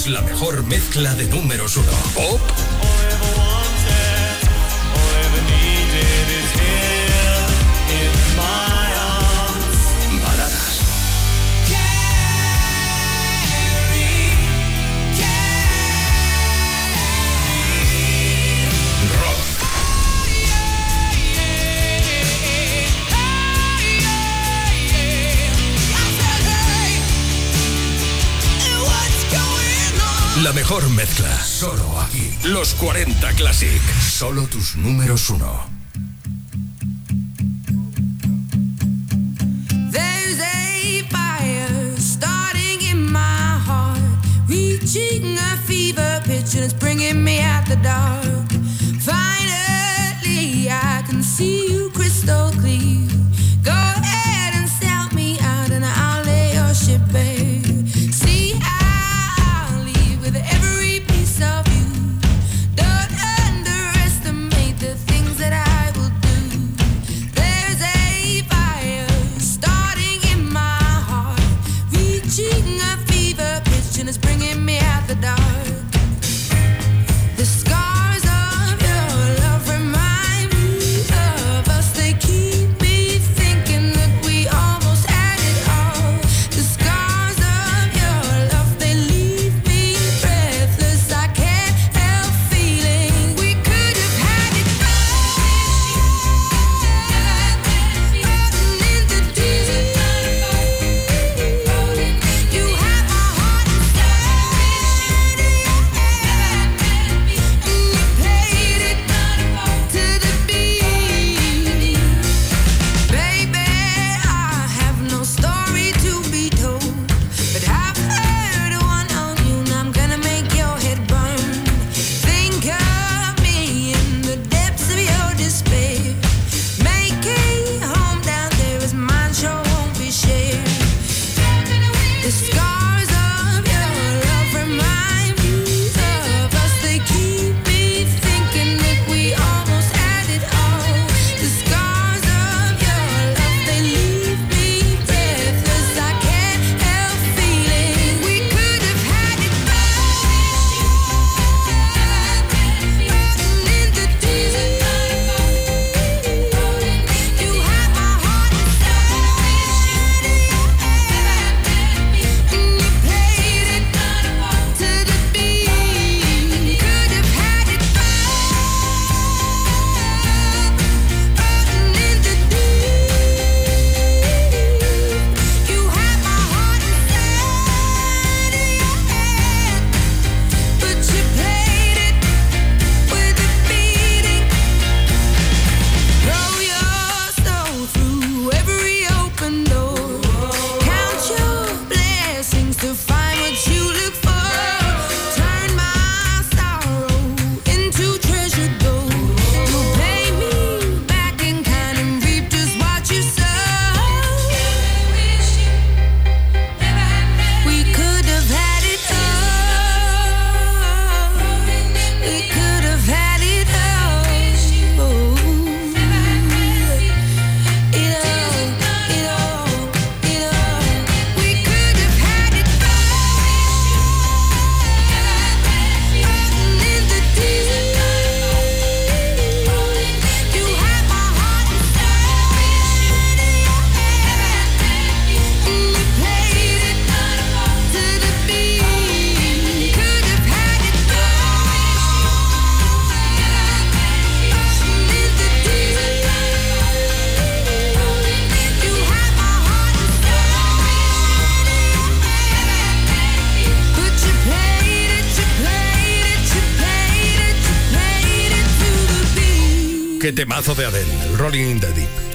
la mejor mezcla de números uno. Pop los 40 Classic. Solo tus números uno.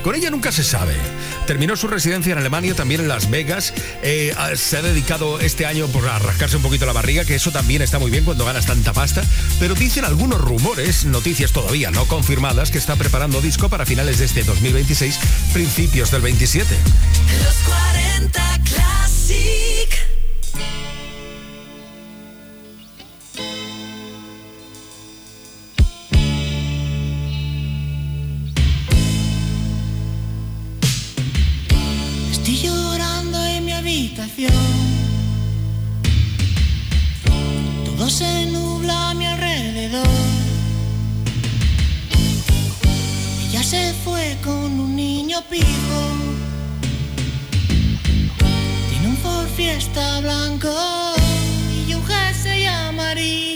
Con ella nunca se sabe. Terminó su residencia en Alemania, también en Las Vegas. Eh, se ha dedicado este año por a rascarse un poquito la barriga, que eso también está muy bien cuando ganas tanta pasta. Pero dicen algunos rumores, noticias todavía no confirmadas, que está preparando disco para finales de este 2026, principios del 27. Todo se nubla a mi alrededor. Ella se fue con un niño pijo. Tiene un Ford Fiesta blanco y un jersey amarillo.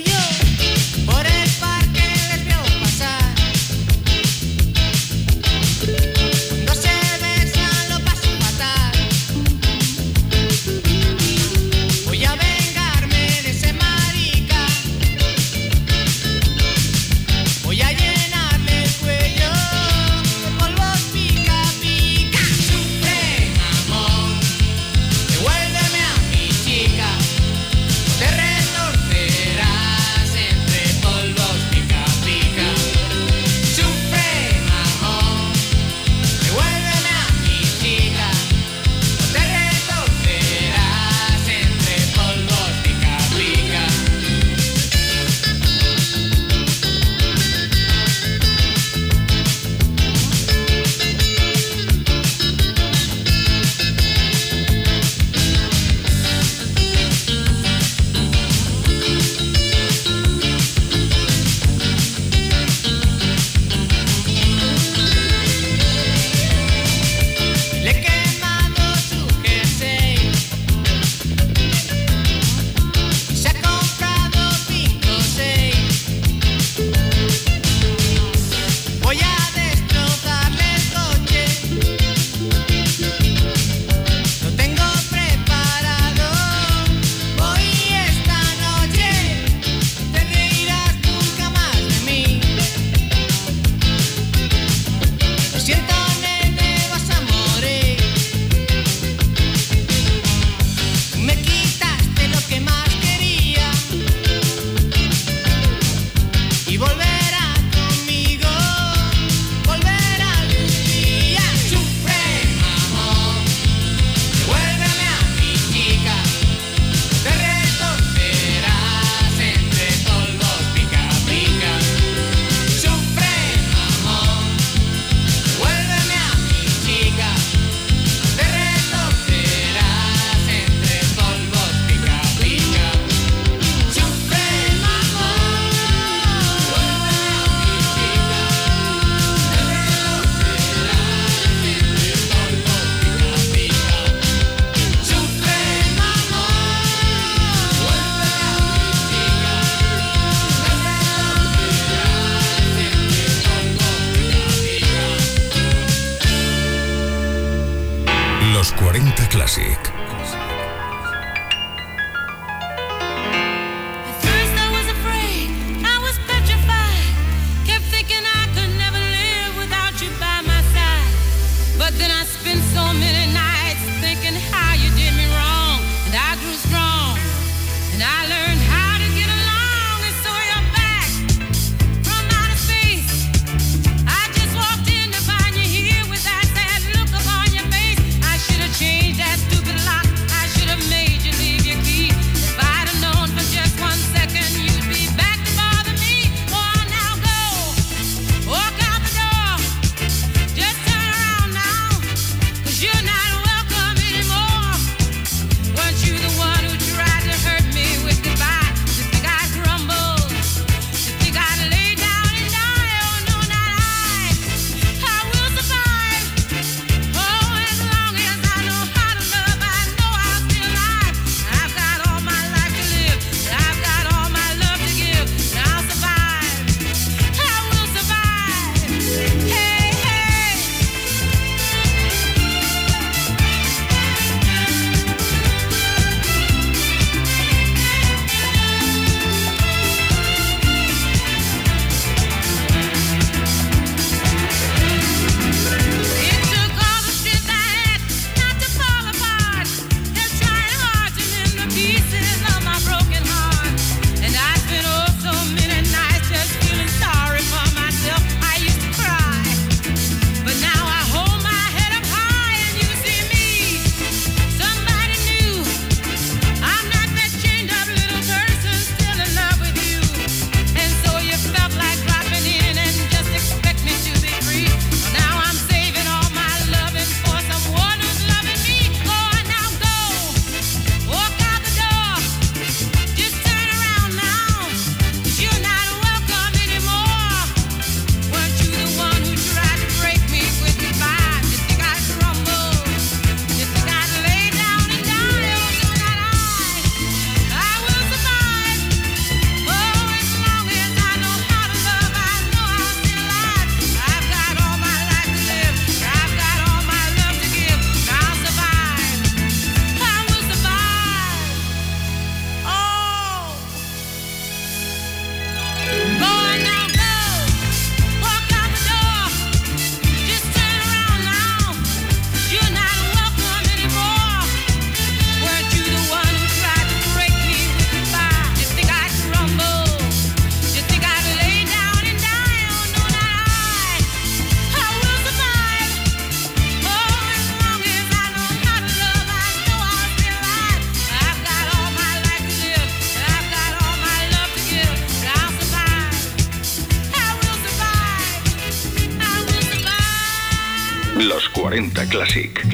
40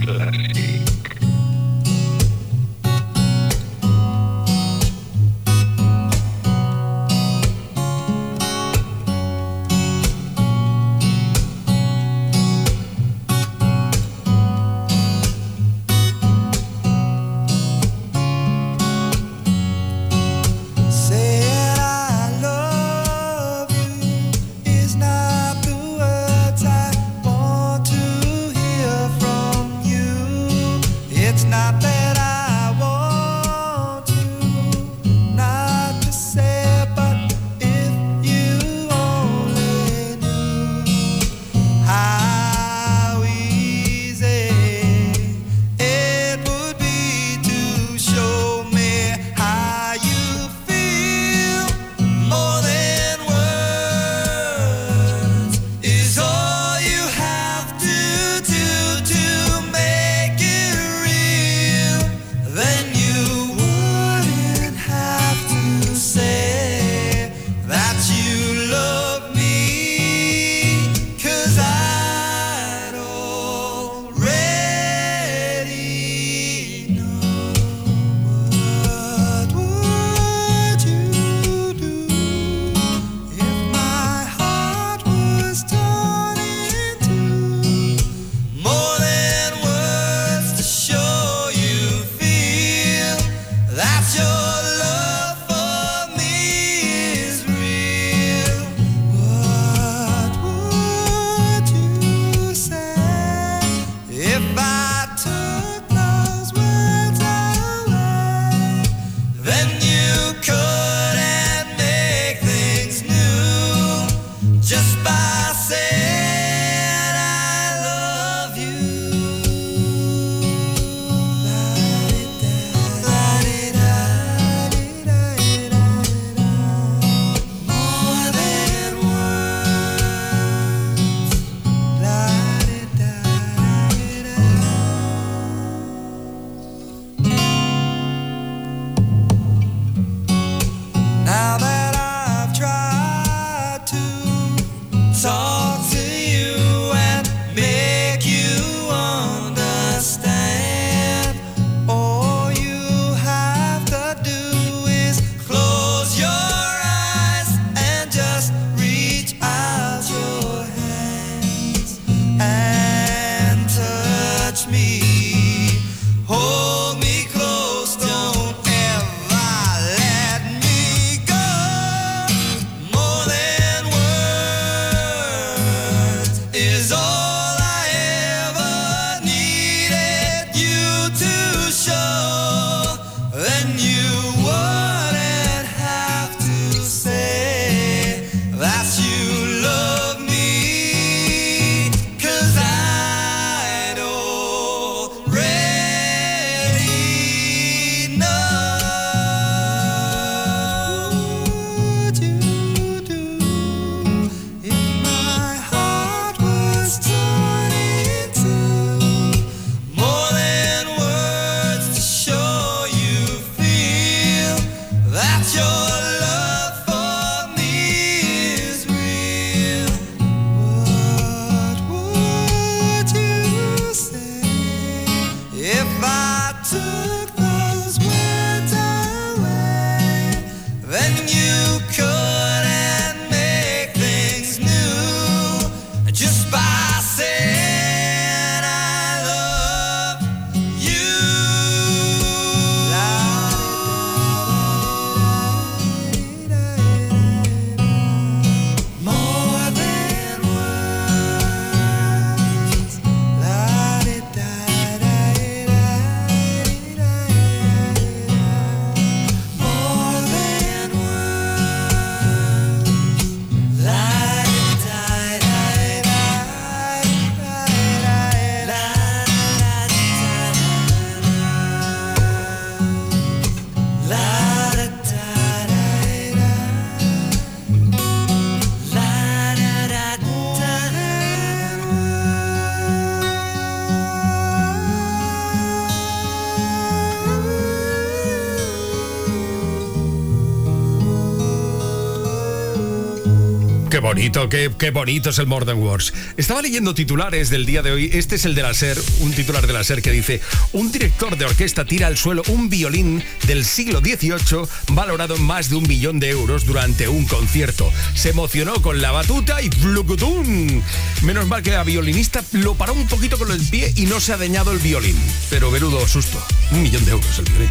bonito, qué, qué bonito es el More Than Words. Estaba leyendo titulares del día de hoy. Este es el de la SER, un titular de la SER que dice: Un director de orquesta tira al suelo un violín del siglo XVIII valorado en más de un millón de euros durante un concierto. Se emocionó con la batuta y ¡plucutum! Menos mal que la violinista lo paró un poquito con el pie y no se ha dañado el violín. Pero verudo susto, un millón de euros el violín.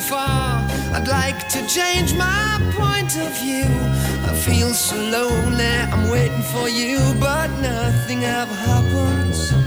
far. I'd like to change my point of view. I feel so lonely, I'm waiting for you, but nothing ever happens.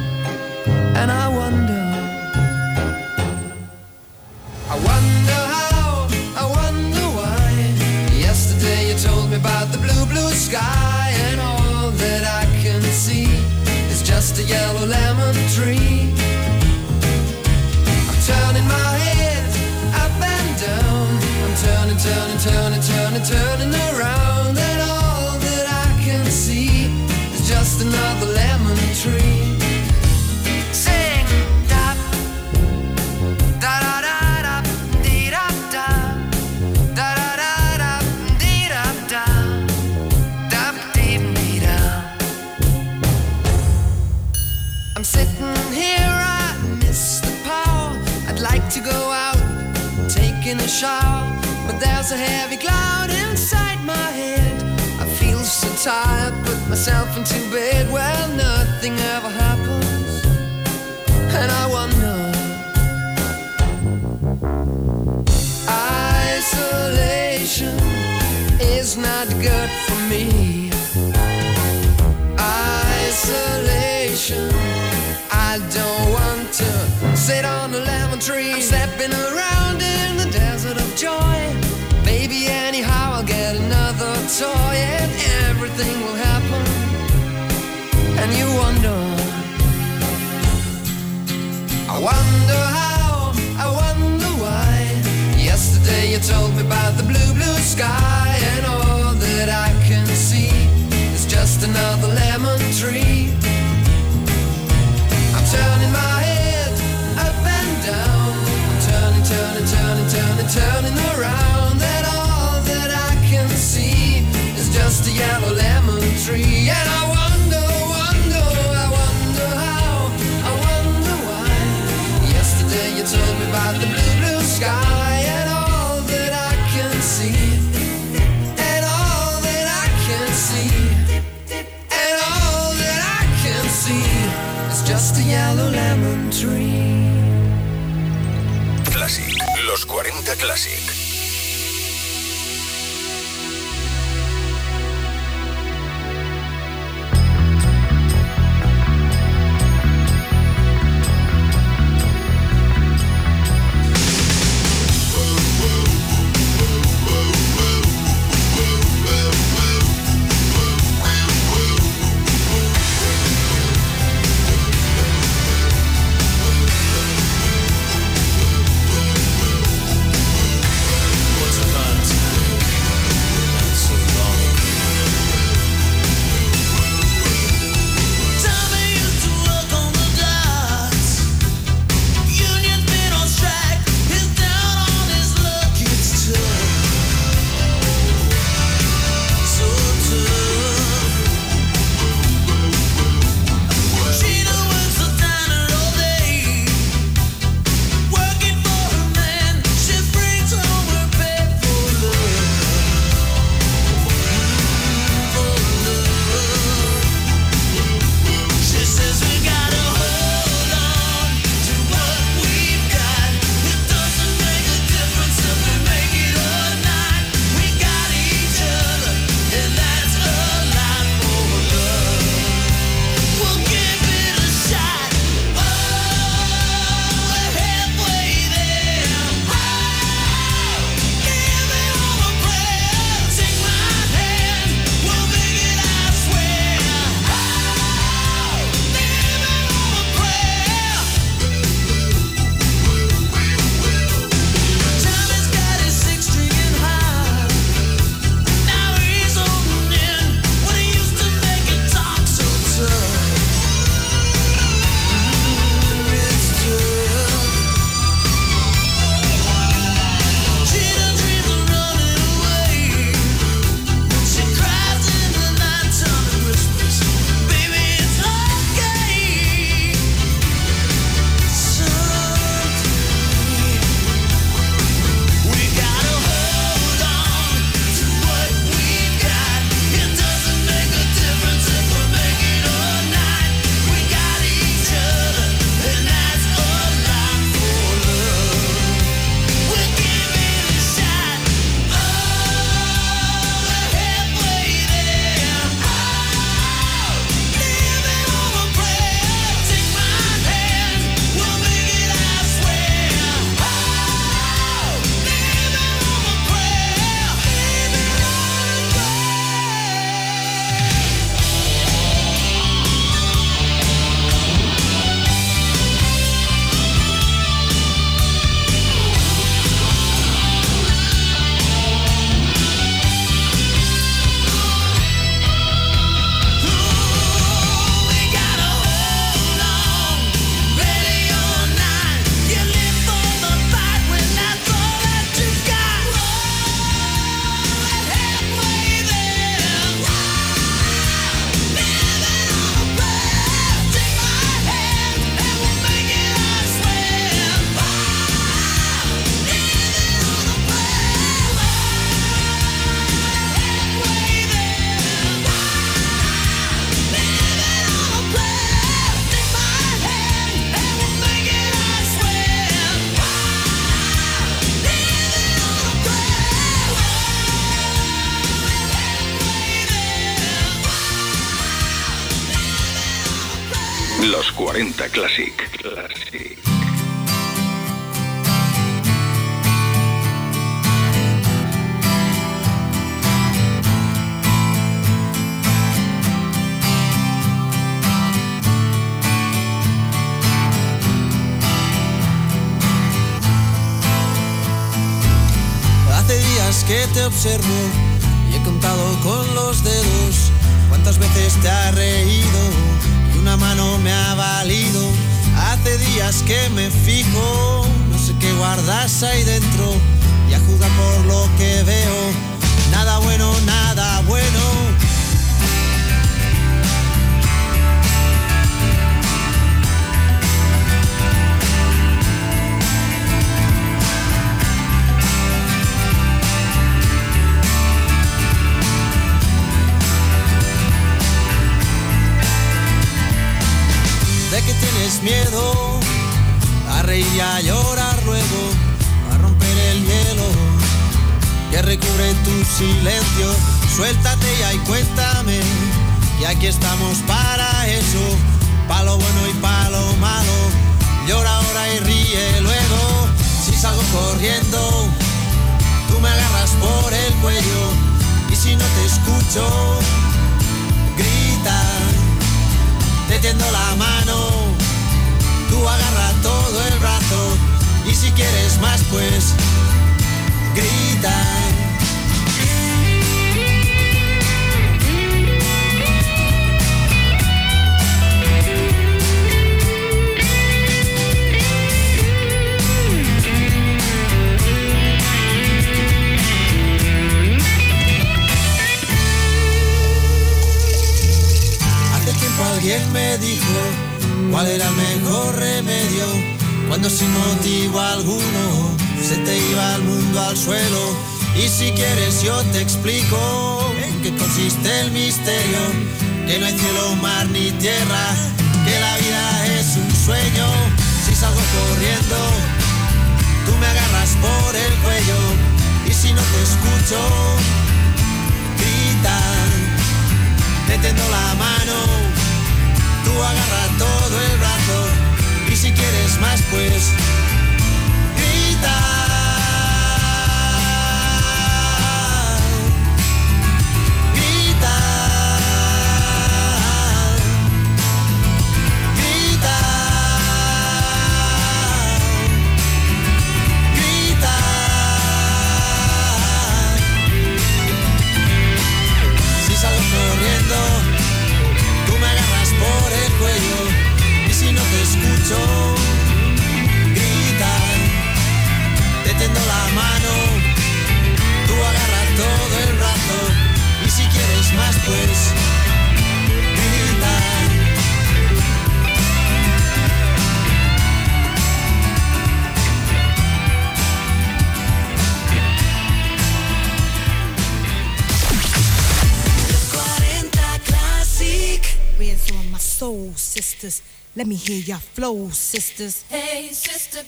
Flow, sisters. Hey, sister,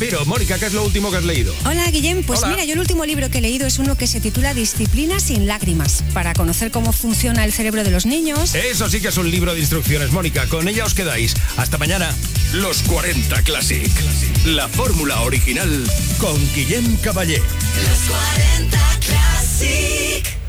Pepiro. Mónica, ¿qué es lo último que has leído? Hola, Guillem. Pues mira, yo el último libro que he leído es uno que se titula Disciplina sin lágrimas, para conocer cómo funciona el cerebro de los niños. Eso sí que es un libro de instrucciones, Mónica. Con ella os quedáis. Hasta mañana. Los 40 Classic. La fórmula original con Guillem Caballé. Los 40 Classic.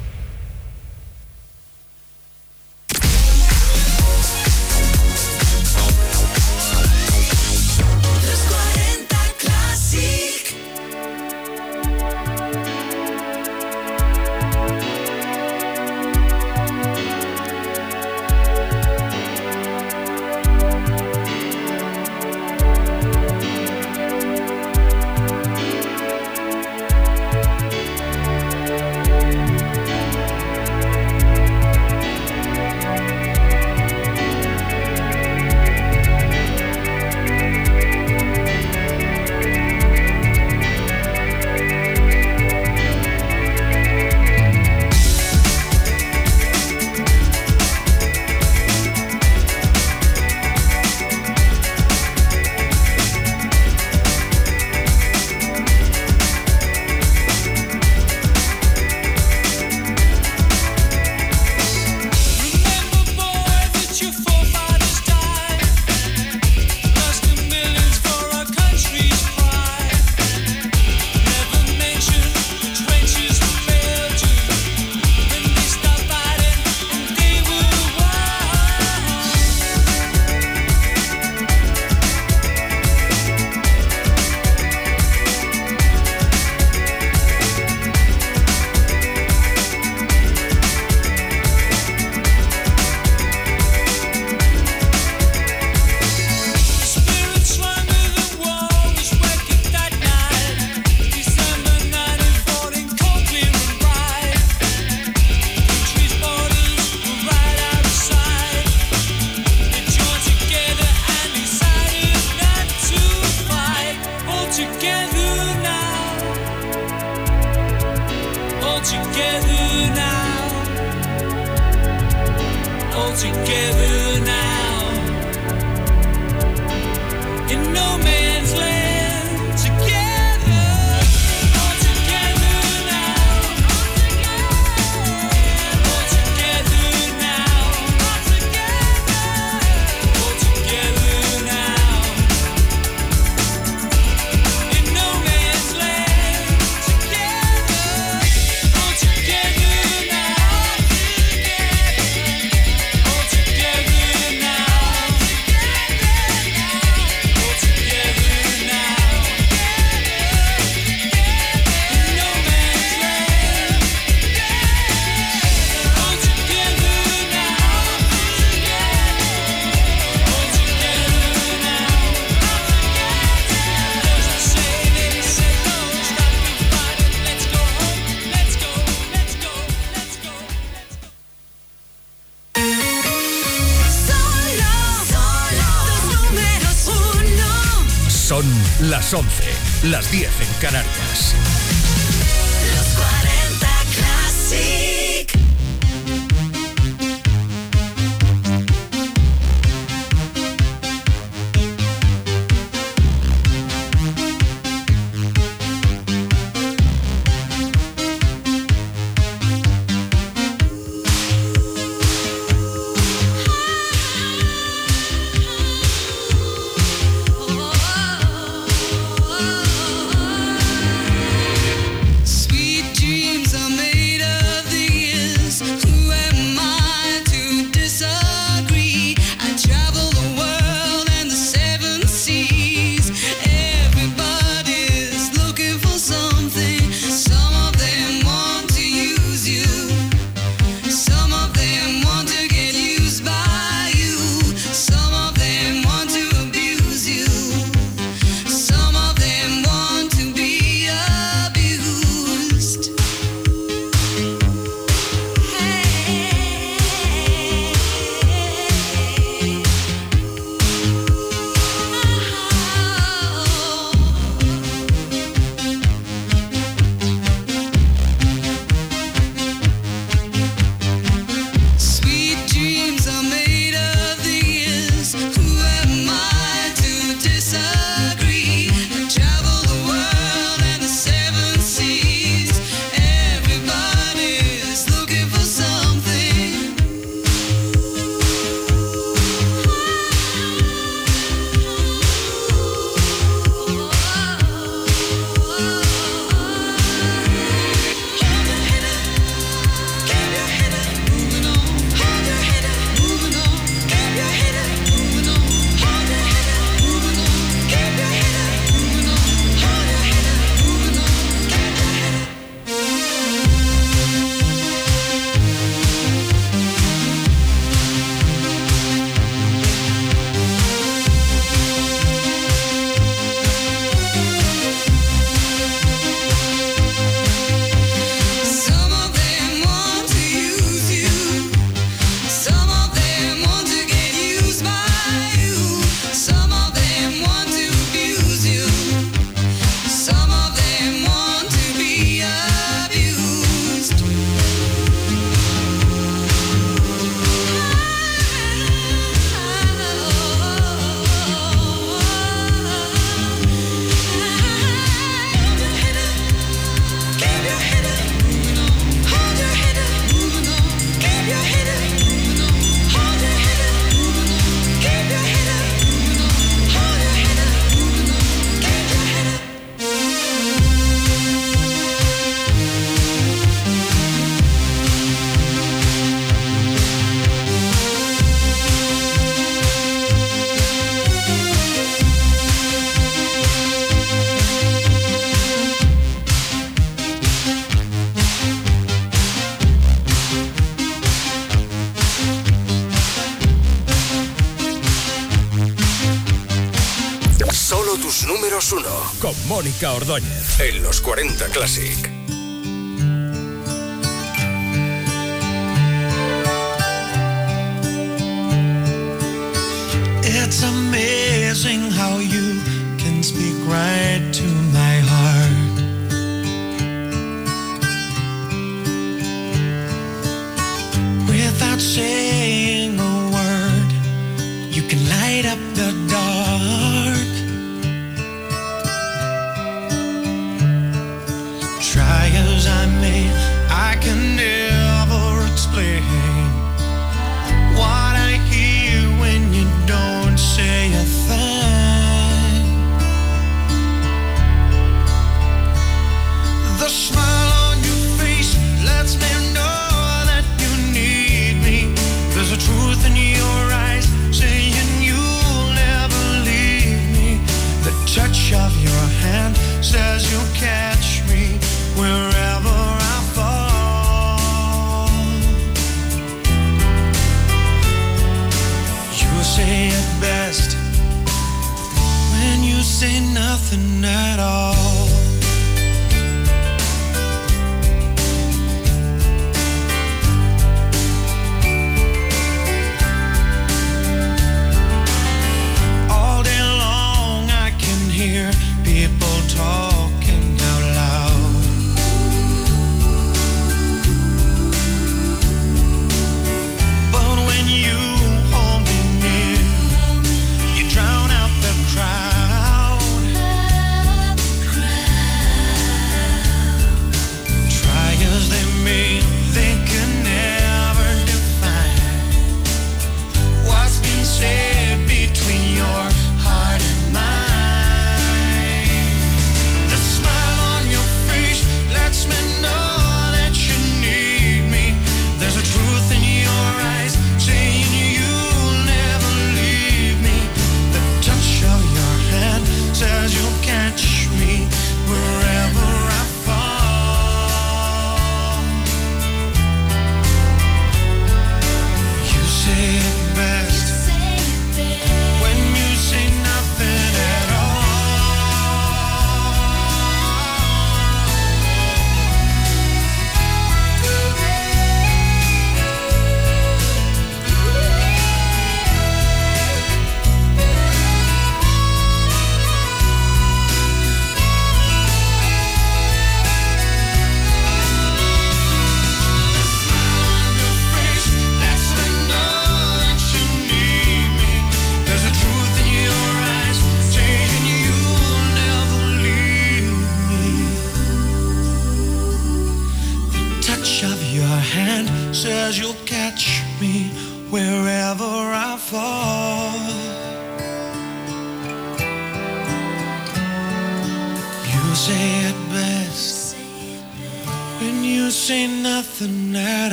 Mónica Ordóñez. En los 40 Classic.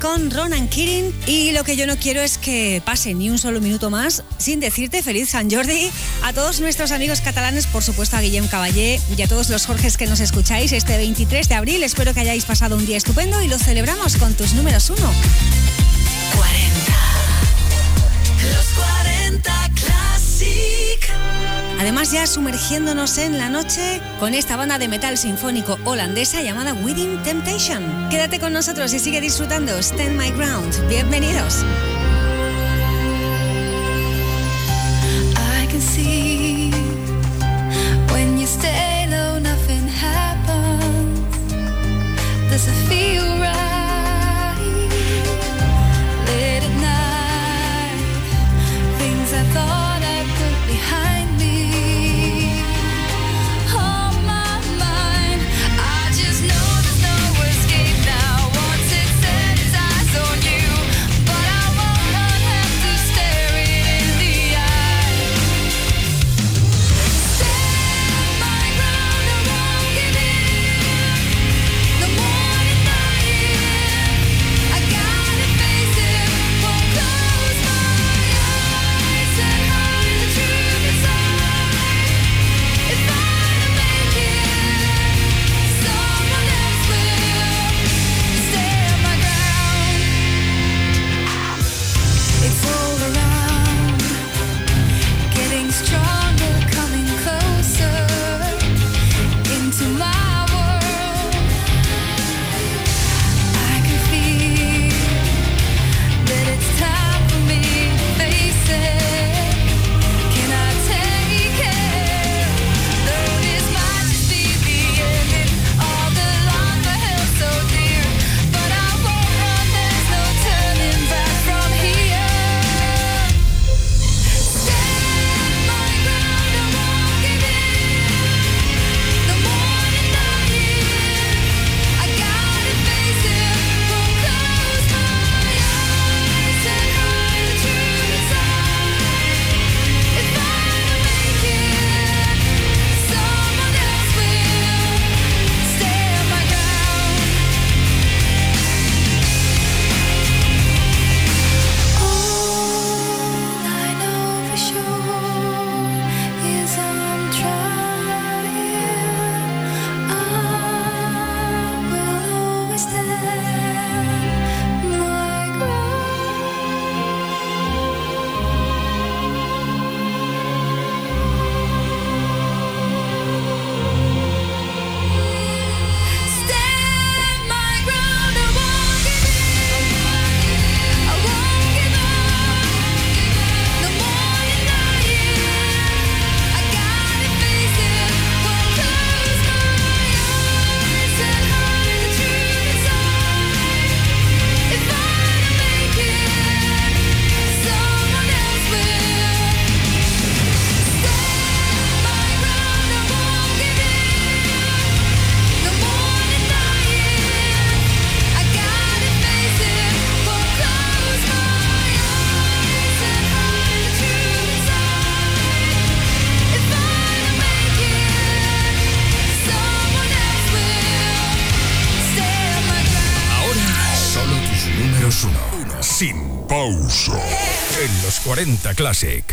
Con Ronan Keating. Y lo que yo no quiero es que pase ni un solo minuto más sin decirte feliz San Jordi a todos nuestros amigos catalanes, por supuesto a Guillem Caballé y a todos los Jorges que nos escucháis este 23 de abril. Espero que hayáis pasado un día estupendo y lo celebramos con tus números uno. Además ya sumergiéndonos en la noche con esta banda de metal sinfónico holandesa llamada Within Temptation. Quédate con nosotros y sigue disfrutando Stand My Ground. Bienvenidos. Classic.